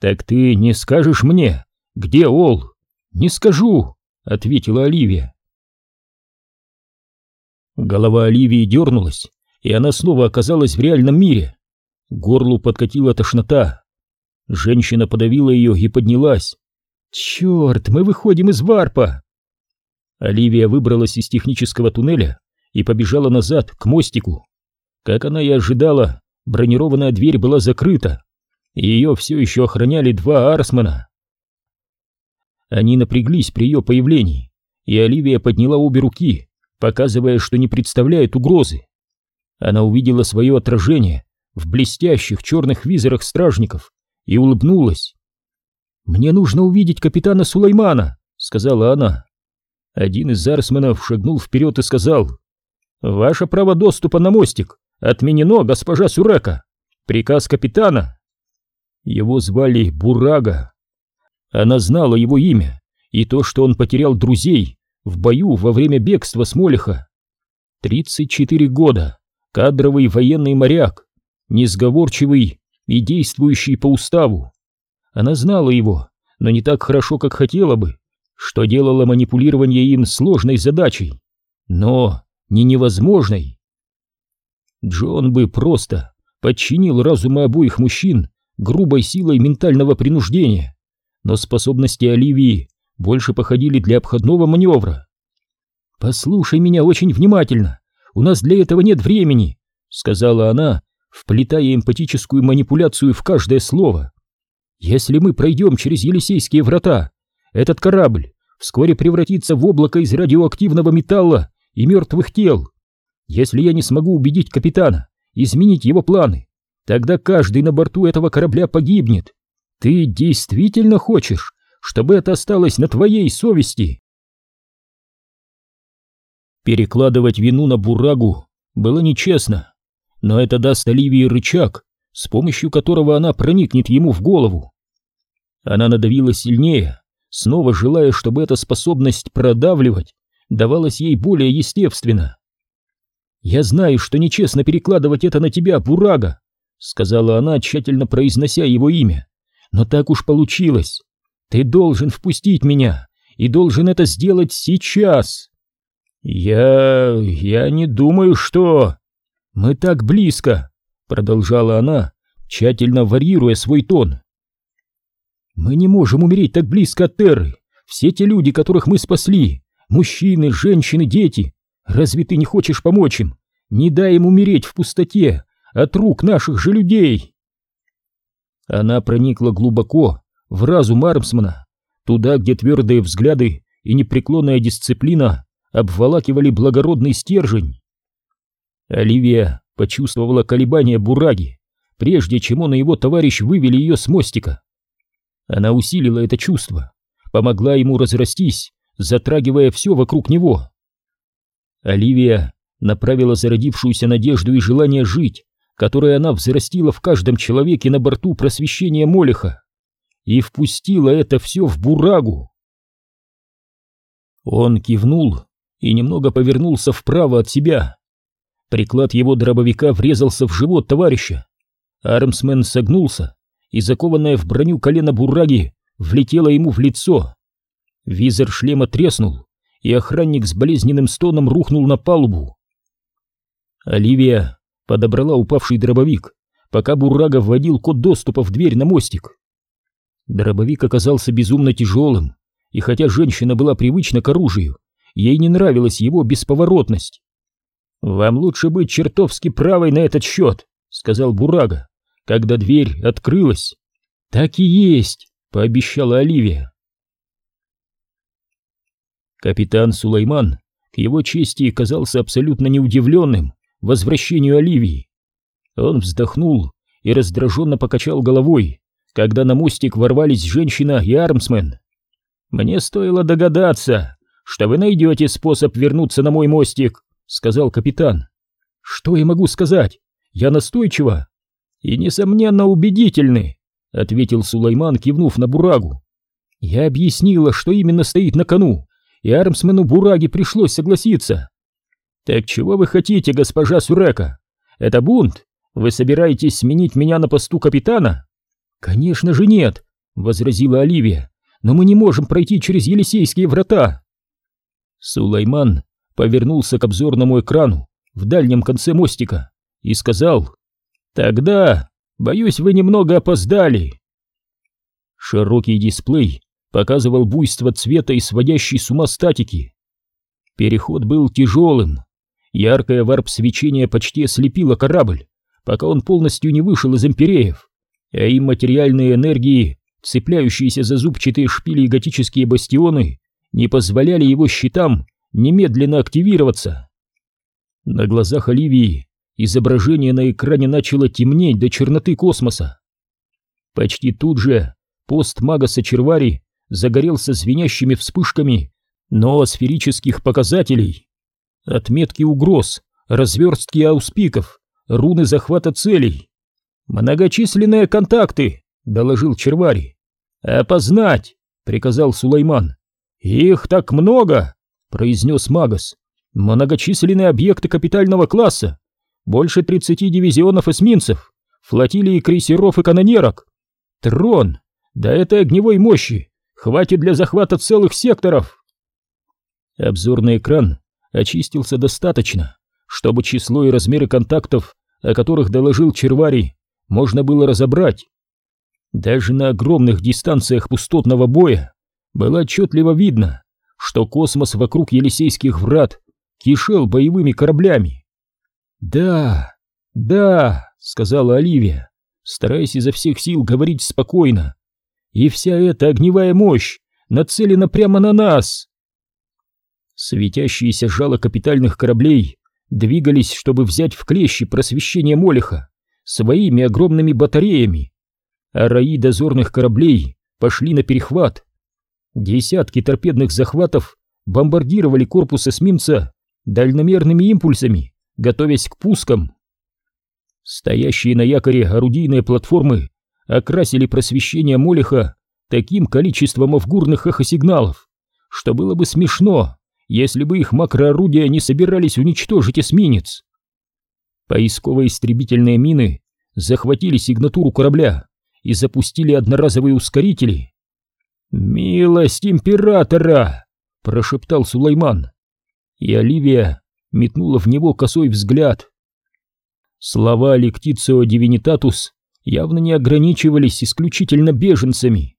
«Так ты не скажешь мне, где Ол?» «Не скажу!» — ответила Оливия. Голова Оливии дернулась, и она снова оказалась в реальном мире. Горлу подкатила тошнота. Женщина подавила ее и поднялась. «Черт, мы выходим из варпа!» Оливия выбралась из технического туннеля и побежала назад, к мостику. Как она и ожидала, бронированная дверь была закрыта, и ее все еще охраняли два арсмена. Они напряглись при ее появлении, и Оливия подняла обе руки, показывая, что не представляет угрозы. Она увидела свое отражение в блестящих черных визорах стражников и улыбнулась. «Мне нужно увидеть капитана Сулеймана», — сказала она. Один из арсменов шагнул вперед и сказал, «Ваше право доступа на мостик отменено, госпожа Сурека. Приказ капитана». Его звали Бурага. Она знала его имя и то, что он потерял друзей в бою во время бегства с Молиха. 34 года, кадровый военный моряк, несговорчивый и действующий по уставу. Она знала его, но не так хорошо, как хотела бы, что делало манипулирование им сложной задачей, но не невозможной. Джон бы просто подчинил разумы обоих мужчин грубой силой ментального принуждения, но способности Оливии больше походили для обходного маневра. «Послушай меня очень внимательно, у нас для этого нет времени», — сказала она, вплетая эмпатическую манипуляцию в каждое слово. «Если мы пройдем через Елисейские врата, этот корабль вскоре превратится в облако из радиоактивного металла и мертвых тел. Если я не смогу убедить капитана изменить его планы, тогда каждый на борту этого корабля погибнет. Ты действительно хочешь, чтобы это осталось на твоей совести?» Перекладывать вину на Бурагу было нечестно но это даст Оливии рычаг, с помощью которого она проникнет ему в голову. Она надавила сильнее, снова желая, чтобы эта способность продавливать давалась ей более естественно. «Я знаю, что нечестно перекладывать это на тебя, Бурага», — сказала она, тщательно произнося его имя. «Но так уж получилось. Ты должен впустить меня и должен это сделать сейчас». «Я... я не думаю, что...» «Мы так близко!» — продолжала она, тщательно варьируя свой тон. «Мы не можем умереть так близко от Терры. Все те люди, которых мы спасли, мужчины, женщины, дети. Разве ты не хочешь помочь им? Не дай им умереть в пустоте от рук наших же людей!» Она проникла глубоко в разум Армсмана, туда, где твердые взгляды и непреклонная дисциплина обволакивали благородный стержень. Оливия почувствовала колебания Бураги, прежде чем он и его товарищ вывели ее с мостика. Она усилила это чувство, помогла ему разрастись, затрагивая все вокруг него. Оливия направила зародившуюся надежду и желание жить, которое она взрастила в каждом человеке на борту просвещения Молеха, и впустила это все в Бурагу. Он кивнул и немного повернулся вправо от себя, Приклад его дробовика врезался в живот товарища. Армсмен согнулся, и закованная в броню колено Бураги влетела ему в лицо. Визор шлема треснул, и охранник с болезненным стоном рухнул на палубу. Оливия подобрала упавший дробовик, пока Бурага вводил код доступа в дверь на мостик. Дробовик оказался безумно тяжелым, и хотя женщина была привычна к оружию, ей не нравилась его бесповоротность. «Вам лучше быть чертовски правой на этот счет», — сказал Бурага, когда дверь открылась. «Так и есть», — пообещала Оливия. Капитан Сулейман, к его чести, казался абсолютно неудивленным возвращению Оливии. Он вздохнул и раздраженно покачал головой, когда на мостик ворвались женщина и армсмен. «Мне стоило догадаться, что вы найдете способ вернуться на мой мостик», — сказал капитан. «Что я могу сказать? Я настойчива и, несомненно, убедительный», — ответил Сулейман, кивнув на Бурагу. «Я объяснила, что именно стоит на кону, и армсмену Бураги пришлось согласиться». «Так чего вы хотите, госпожа Сурека? Это бунт? Вы собираетесь сменить меня на посту капитана? Конечно же нет, возразила Оливия. Но мы не можем пройти через Елисейские врата. Сулейман повернулся к обзорному экрану в дальнем конце мостика и сказал: "Тогда, боюсь, вы немного опоздали". Широкий дисплей показывал буйство цвета и сводящей с ума статики. Переход был тяжелым. Яркое варп-свечение почти ослепило корабль, пока он полностью не вышел из империев, а им материальные энергии, цепляющиеся за зубчатые шпили и готические бастионы, не позволяли его щитам немедленно активироваться. На глазах Оливии изображение на экране начало темнеть до черноты космоса. Почти тут же пост мага Сачервари загорелся звенящими вспышками ноосферических показателей. Отметки угроз, разверстки ауспиков, руны захвата целей. «Многочисленные контакты», — доложил Червари. «Опознать», — приказал Сулейман. «Их так много», — произнес Магас. «Многочисленные объекты капитального класса. Больше тридцати дивизионов эсминцев, флотилии крейсеров и канонерок. Трон, да этой огневой мощи хватит для захвата целых секторов». Обзорный экран очистился достаточно, чтобы число и размеры контактов, о которых доложил Червари, можно было разобрать. Даже на огромных дистанциях пустотного боя было отчетливо видно, что космос вокруг Елисейских врат кишел боевыми кораблями. «Да, да», — сказала Оливия, стараясь изо всех сил говорить спокойно. «И вся эта огневая мощь нацелена прямо на нас!» Светящиеся жало капитальных кораблей двигались, чтобы взять в клещи просвещение Молеха своими огромными батареями, а раи дозорных кораблей пошли на перехват. Десятки торпедных захватов бомбардировали корпус эсминца дальномерными импульсами, готовясь к пускам. Стоящие на якоре орудийные платформы окрасили просвещение Молеха таким количеством авгурных эхосигналов, что было бы смешно, если бы их макроорудия не собирались уничтожить эсминец. Поисковые истребительные мины захватили сигнатуру корабля и запустили одноразовые ускорители. «Милость императора!» — прошептал Сулейман. И Оливия метнула в него косой взгляд. Слова Лектицио Дивинитатус явно не ограничивались исключительно беженцами.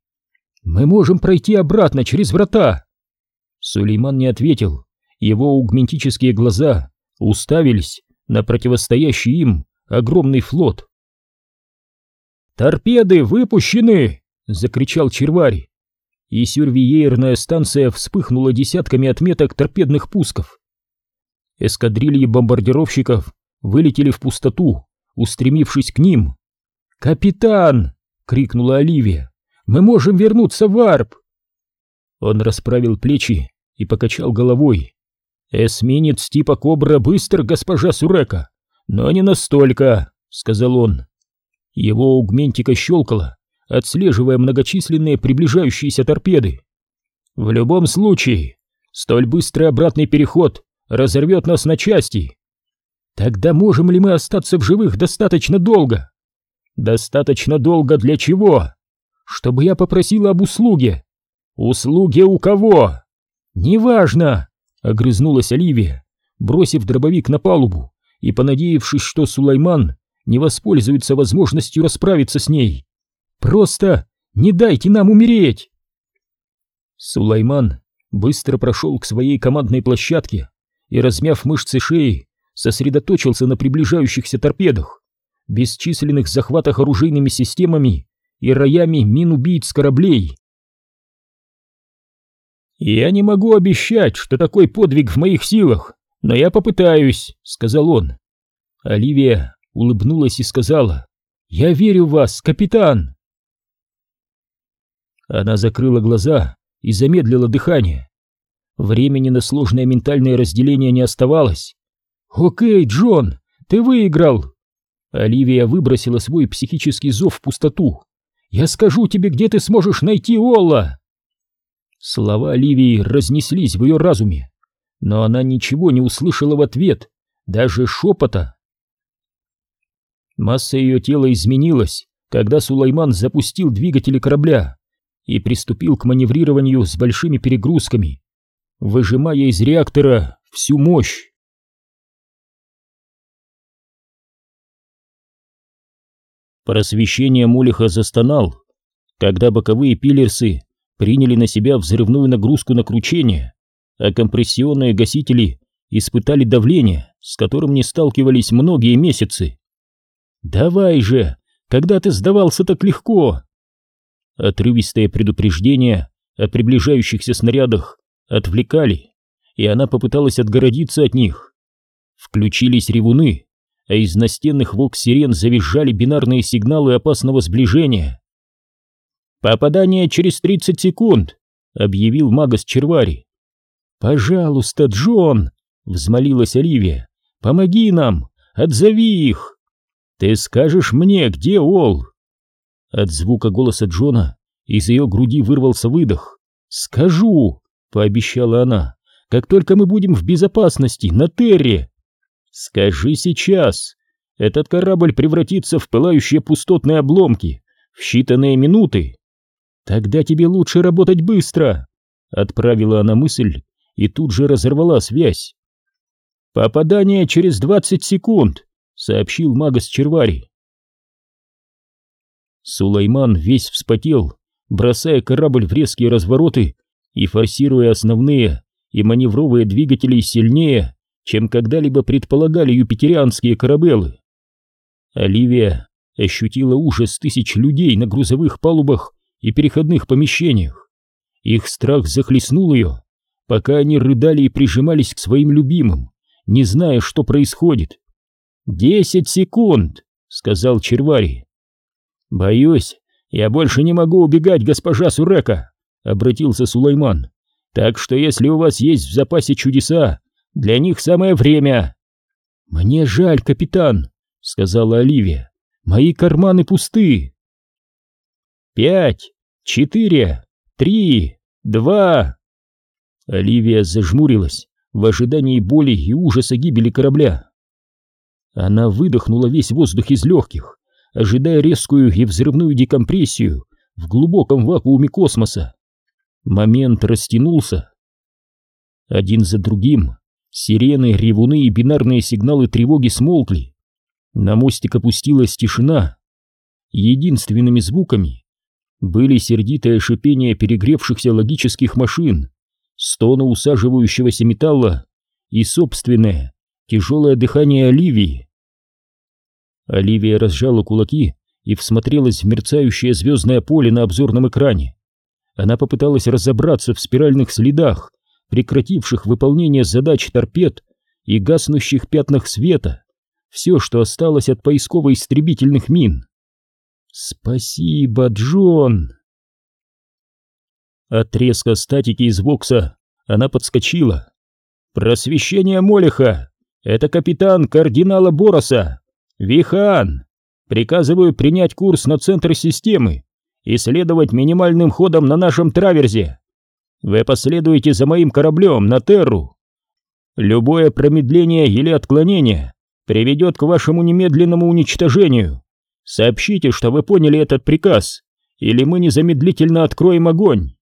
«Мы можем пройти обратно через врата!» Сулейман не ответил. Его аугментические глаза уставились на противостоящий им огромный флот. «Торпеды выпущены!» — закричал Червари. И сюрвиерная станция вспыхнула десятками отметок торпедных пусков. Эскадрильи бомбардировщиков вылетели в пустоту, устремившись к ним. «Капитан!» — крикнула Оливия. «Мы можем вернуться в Арп!» Он расправил плечи и покачал головой. «Эсминец типа Кобра быстр, госпожа Сурека, но не настолько», — сказал он. Его угментика щелкала, отслеживая многочисленные приближающиеся торпеды. «В любом случае, столь быстрый обратный переход разорвет нас на части. Тогда можем ли мы остаться в живых достаточно долго?» «Достаточно долго для чего?» «Чтобы я попросила об услуге». «Услуге у кого?» «Неважно!» — огрызнулась Оливия, бросив дробовик на палубу и понадеявшись, что Сулайман не воспользуется возможностью расправиться с ней. «Просто не дайте нам умереть!» Сулайман быстро прошел к своей командной площадке и, размяв мышцы шеи, сосредоточился на приближающихся торпедах, бесчисленных захватах оружейными системами и роями мин-убийц кораблей. «Я не могу обещать, что такой подвиг в моих силах, но я попытаюсь», — сказал он. Оливия улыбнулась и сказала, «Я верю в вас, капитан!» Она закрыла глаза и замедлила дыхание. Времени на сложное ментальное разделение не оставалось. «Окей, Джон, ты выиграл!» Оливия выбросила свой психический зов в пустоту. «Я скажу тебе, где ты сможешь найти Олла!» Слова Ливии разнеслись в ее разуме, но она ничего не услышала в ответ, даже шепота. Масса ее тела изменилась, когда Сулайман запустил двигатели корабля и приступил к маневрированию с большими перегрузками, выжимая из реактора всю мощь. Просвещение Мулиха застонал, когда боковые пилерсы приняли на себя взрывную нагрузку на кручение, а компрессионные гасители испытали давление, с которым не сталкивались многие месяцы. «Давай же! Когда ты сдавался так легко!» Отрывистые предупреждения о приближающихся снарядах отвлекали, и она попыталась отгородиться от них. Включились ревуны, а из настенных вокс-сирен завизжали бинарные сигналы опасного сближения. «Попадание через 30 секунд!» — объявил магас Червари. «Пожалуйста, Джон!» — взмолилась Оливия. «Помоги нам! Отзови их!» «Ты скажешь мне, где Ол?» От звука голоса Джона из ее груди вырвался выдох. «Скажу!» — пообещала она. «Как только мы будем в безопасности, на Терре!» «Скажи сейчас! Этот корабль превратится в пылающие пустотные обломки в считанные минуты!» «Тогда тебе лучше работать быстро!» — отправила она мысль и тут же разорвала связь. «Попадание через двадцать секунд!» — сообщил магас Червари. Сулейман весь вспотел, бросая корабль в резкие развороты и форсируя основные и маневровые двигатели сильнее, чем когда-либо предполагали юпитерианские корабелы. Оливия ощутила ужас тысяч людей на грузовых палубах и переходных помещениях. Их страх захлестнул ее, пока они рыдали и прижимались к своим любимым, не зная, что происходит. «Десять секунд!» — сказал Червари. «Боюсь, я больше не могу убегать, госпожа Сурека!» — обратился Сулейман. «Так что если у вас есть в запасе чудеса, для них самое время!» «Мне жаль, капитан!» — сказала Оливия. «Мои карманы пусты!» «Пять, четыре, три, два...» Оливия зажмурилась в ожидании боли и ужаса гибели корабля. Она выдохнула весь воздух из легких, ожидая резкую и взрывную декомпрессию в глубоком вакууме космоса. Момент растянулся. Один за другим сирены, ревуны и бинарные сигналы тревоги смолкли. На мостик опустилась тишина. Единственными звуками были сердитое шипение перегревшихся логических машин, стоны усаживающегося металла и собственное тяжелое дыхание Оливии. Оливия разжала кулаки и всмотрелась в мерцающее звездное поле на обзорном экране. Она попыталась разобраться в спиральных следах, прекративших выполнение задач торпед и гаснущих пятнах света, все, что осталось от поисково-истребительных мин. «Спасибо, Джон!» От резка статики из вокса она подскочила. «Просвещение Молеха! Это капитан кардинала Бороса! Вихан! Приказываю принять курс на центр системы и следовать минимальным ходом на нашем траверзе. Вы последуете за моим кораблем на Терру. Любое промедление или отклонение приведет к вашему немедленному уничтожению. Сообщите, что вы поняли этот приказ, или мы незамедлительно откроем огонь.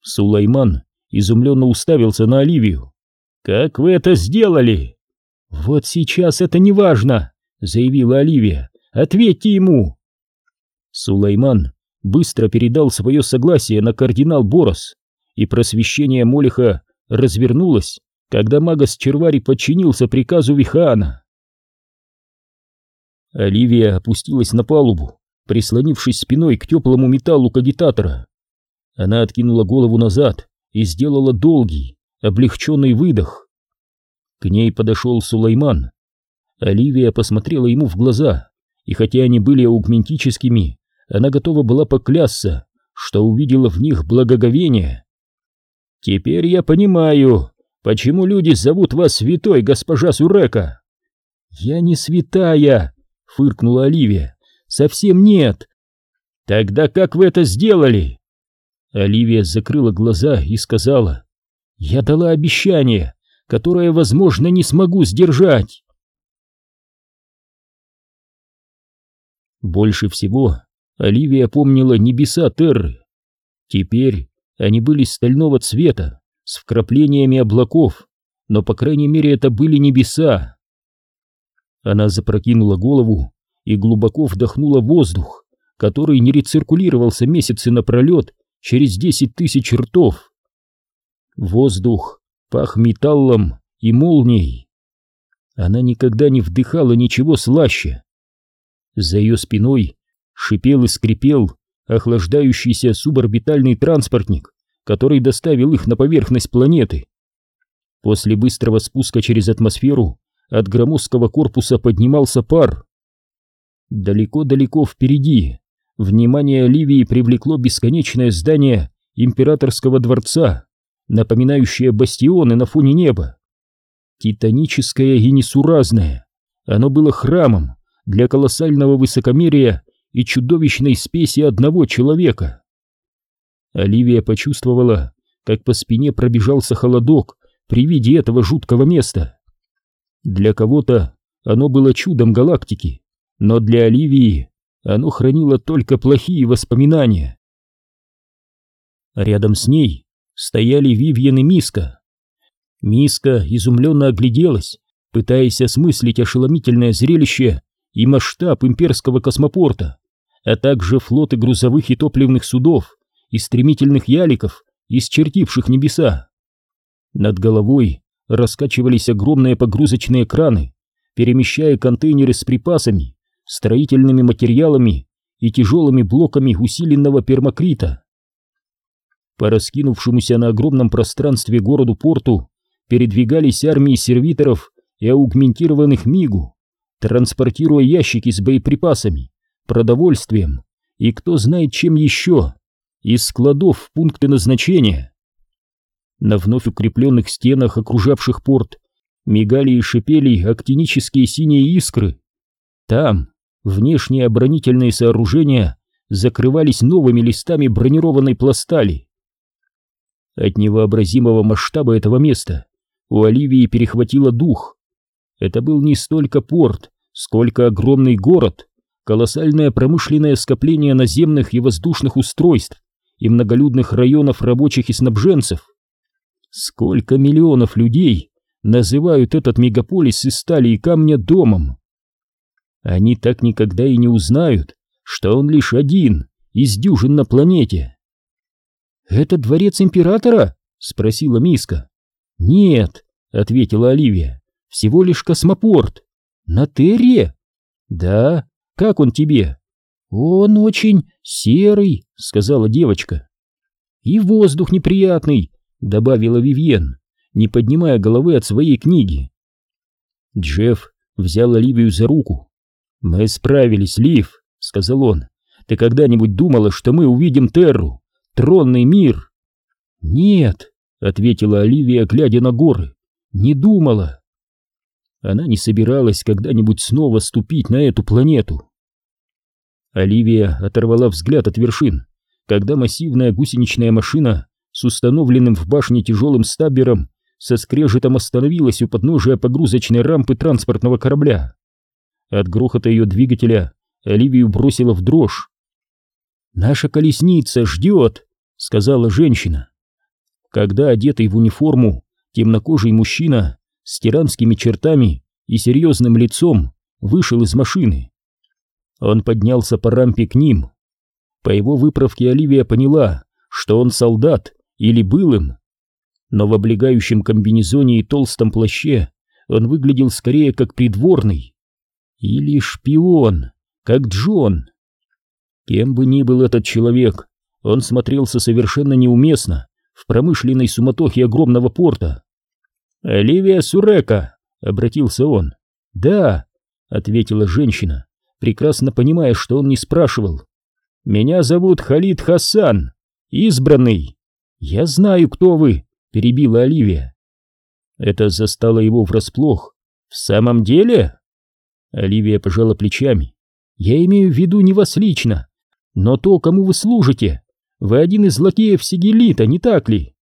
Сулейман изумленно уставился на Оливию. «Как вы это сделали?» «Вот сейчас это не важно», — заявила Оливия. «Ответьте ему!» Сулейман быстро передал свое согласие на кардинал Борос, и просвещение Молиха развернулось, когда магас Червари подчинился приказу Вихаана. Оливия опустилась на палубу, прислонившись спиной к теплому металлу кагитатора. Она откинула голову назад и сделала долгий, облегченный выдох. К ней подошел Сулейман. Оливия посмотрела ему в глаза, и хотя они были аугментическими, она готова была поклясться, что увидела в них благоговение. «Теперь я понимаю, почему люди зовут вас святой, госпожа Сурека!» «Я не святая!» — фыркнула Оливия. «Совсем нет!» «Тогда как вы это сделали?» Оливия закрыла глаза и сказала, «Я дала обещание, которое, возможно, не смогу сдержать». Больше всего Оливия помнила небеса Терры. Теперь они были стального цвета, с вкраплениями облаков, но, по крайней мере, это были небеса. Она запрокинула голову и глубоко вдохнула воздух, который не рециркулировался месяцы напролет через десять тысяч ртов. Воздух пах металлом и молнией. Она никогда не вдыхала ничего слаще. За ее спиной шипел и скрипел охлаждающийся суборбитальный транспортник, который доставил их на поверхность планеты. После быстрого спуска через атмосферу от громоздкого корпуса поднимался пар. Далеко-далеко впереди внимание Оливии привлекло бесконечное здание императорского дворца, напоминающее бастионы на фоне неба. Титаническое и несуразное, оно было храмом для колоссального высокомерия и чудовищной спеси одного человека. Оливия почувствовала, как по спине пробежался холодок при виде этого жуткого места. Для кого-то оно было чудом галактики, но для Оливии оно хранило только плохие воспоминания. Рядом с ней стояли Вивьен и Миска. Миска изумленно огляделась, пытаясь осмыслить ошеломительное зрелище и масштаб имперского космопорта, а также флоты грузовых и топливных судов и стремительных яликов, исчертивших небеса. Над головой раскачивались огромные погрузочные краны, перемещая контейнеры с припасами, строительными материалами и тяжелыми блоками усиленного пермакрита. По раскинувшемуся на огромном пространстве городу-порту передвигались армии сервиторов и аугментированных МИГу, транспортируя ящики с боеприпасами, продовольствием и кто знает чем еще, из складов в пункты назначения. На вновь укрепленных стенах, окружавших порт, мигали и шипели актинические синие искры. Там внешние оборонительные сооружения закрывались новыми листами бронированной пластали. От невообразимого масштаба этого места у Оливии перехватило дух. Это был не столько порт, сколько огромный город, колоссальное промышленное скопление наземных и воздушных устройств и многолюдных районов рабочих и снабженцев. Сколько миллионов людей называют этот мегаполис из стали и камня домом. Они так никогда и не узнают, что он лишь один из дюжин на планете. «Это дворец императора?» — спросила Миска. «Нет», — ответила Оливия, — «всего лишь космопорт». «На Терре?» «Да. Как он тебе?» «Он очень серый», — сказала девочка. «И воздух неприятный», — добавила Вивьен, не поднимая головы от своей книги. Джефф взял Оливию за руку. «Мы справились, Лив», — сказал он. «Ты когда-нибудь думала, что мы увидим Терру, тронный мир?» «Нет», — ответила Оливия, глядя на горы. «Не думала». Она не собиралась когда-нибудь снова ступить на эту планету. Оливия оторвала взгляд от вершин, когда массивная гусеничная машина с установленным в башне тяжелым стабером со скрежетом остановилась у подножия погрузочной рампы транспортного корабля. От грохота ее двигателя Оливию бросила в дрожь. «Наша колесница ждет», — сказала женщина. Когда одетый в униформу темнокожий мужчина с тиранскими чертами и серьезным лицом вышел из машины. Он поднялся по рампе к ним. По его выправке Оливия поняла, что он солдат или был им. Но в облегающем комбинезоне и толстом плаще он выглядел скорее как придворный. Или шпион, как Джон. Кем бы ни был этот человек, он смотрелся совершенно неуместно в промышленной суматохе огромного порта. «Оливия Сурека!» — обратился он. «Да», — ответила женщина, прекрасно понимая, что он не спрашивал. «Меня зовут Халид Хасан, избранный». «Я знаю, кто вы», — перебила Оливия. Это застало его врасплох. «В самом деле?» Оливия пожала плечами. «Я имею в виду не вас лично, но то, кому вы служите. Вы один из лакеев Сигелита, не так ли?»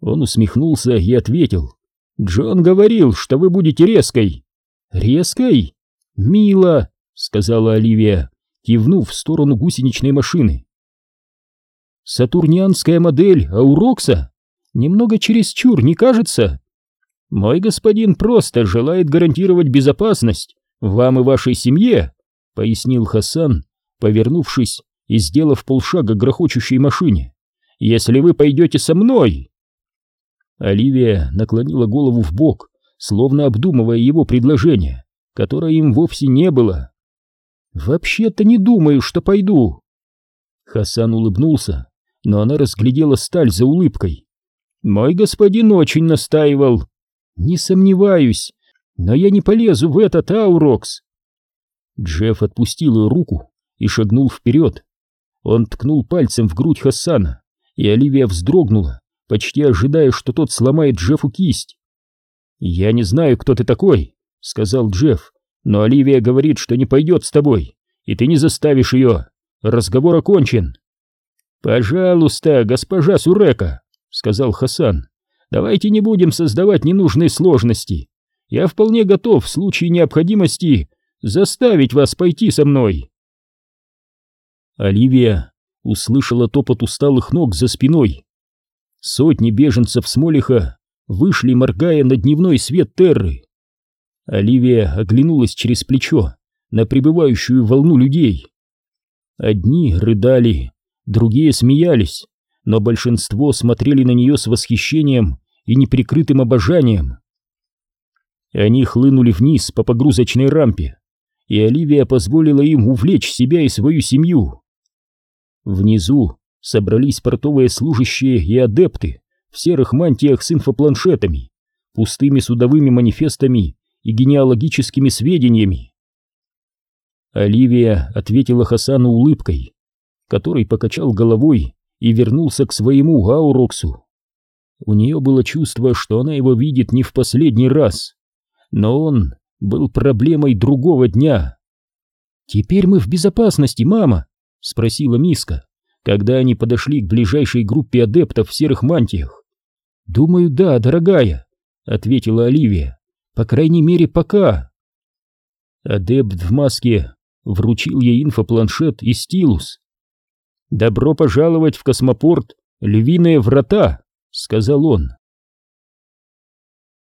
Он усмехнулся и ответил. «Джон говорил, что вы будете резкой». «Резкой?» «Мило», — сказала Оливия, кивнув в сторону гусеничной машины. «Сатурнианская модель Аурокса? Немного чересчур, не кажется?» «Мой господин просто желает гарантировать безопасность вам и вашей семье», — пояснил Хасан, повернувшись и сделав полшага грохочущей машине. «Если вы пойдете со мной...» Оливия наклонила голову в бок, словно обдумывая его предложение, которое им вовсе не было. «Вообще-то не думаю, что пойду». Хасан улыбнулся, но она разглядела сталь за улыбкой. «Мой господин очень настаивал. Не сомневаюсь, но я не полезу в этот Аурокс». Джефф отпустил ее руку и шагнул вперед. Он ткнул пальцем в грудь Хасана, и Оливия вздрогнула, почти ожидая, что тот сломает Джеффу кисть. «Я не знаю, кто ты такой», — сказал Джефф, «но Оливия говорит, что не пойдет с тобой, и ты не заставишь ее. Разговор окончен». «Пожалуйста, госпожа Сурека», — сказал Хасан, «давайте не будем создавать ненужные сложности. Я вполне готов в случае необходимости заставить вас пойти со мной». Оливия услышала топот усталых ног за спиной. Сотни беженцев с Молиха вышли, моргая на дневной свет Терры. Оливия оглянулась через плечо на прибывающую волну людей. Одни рыдали, другие смеялись, но большинство смотрели на нее с восхищением и неприкрытым обожанием. Они хлынули вниз по погрузочной рампе, и Оливия позволила им увлечь себя и свою семью. Внизу собрались портовые служащие и адепты в серых мантиях с инфопланшетами, пустыми судовыми манифестами и генеалогическими сведениями. Оливия ответила Хасану улыбкой, который покачал головой и вернулся к своему Ауроксу. У нее было чувство, что она его видит не в последний раз, но он был проблемой другого дня. «Теперь мы в безопасности, мама?» — спросила Миска, когда они подошли к ближайшей группе адептов в серых мантиях. «Думаю, да, дорогая», — ответила Оливия. «По крайней мере, пока». Адепт в маске вручил ей инфопланшет и стилус. «Добро пожаловать в космопорт Львиные врата», — сказал он.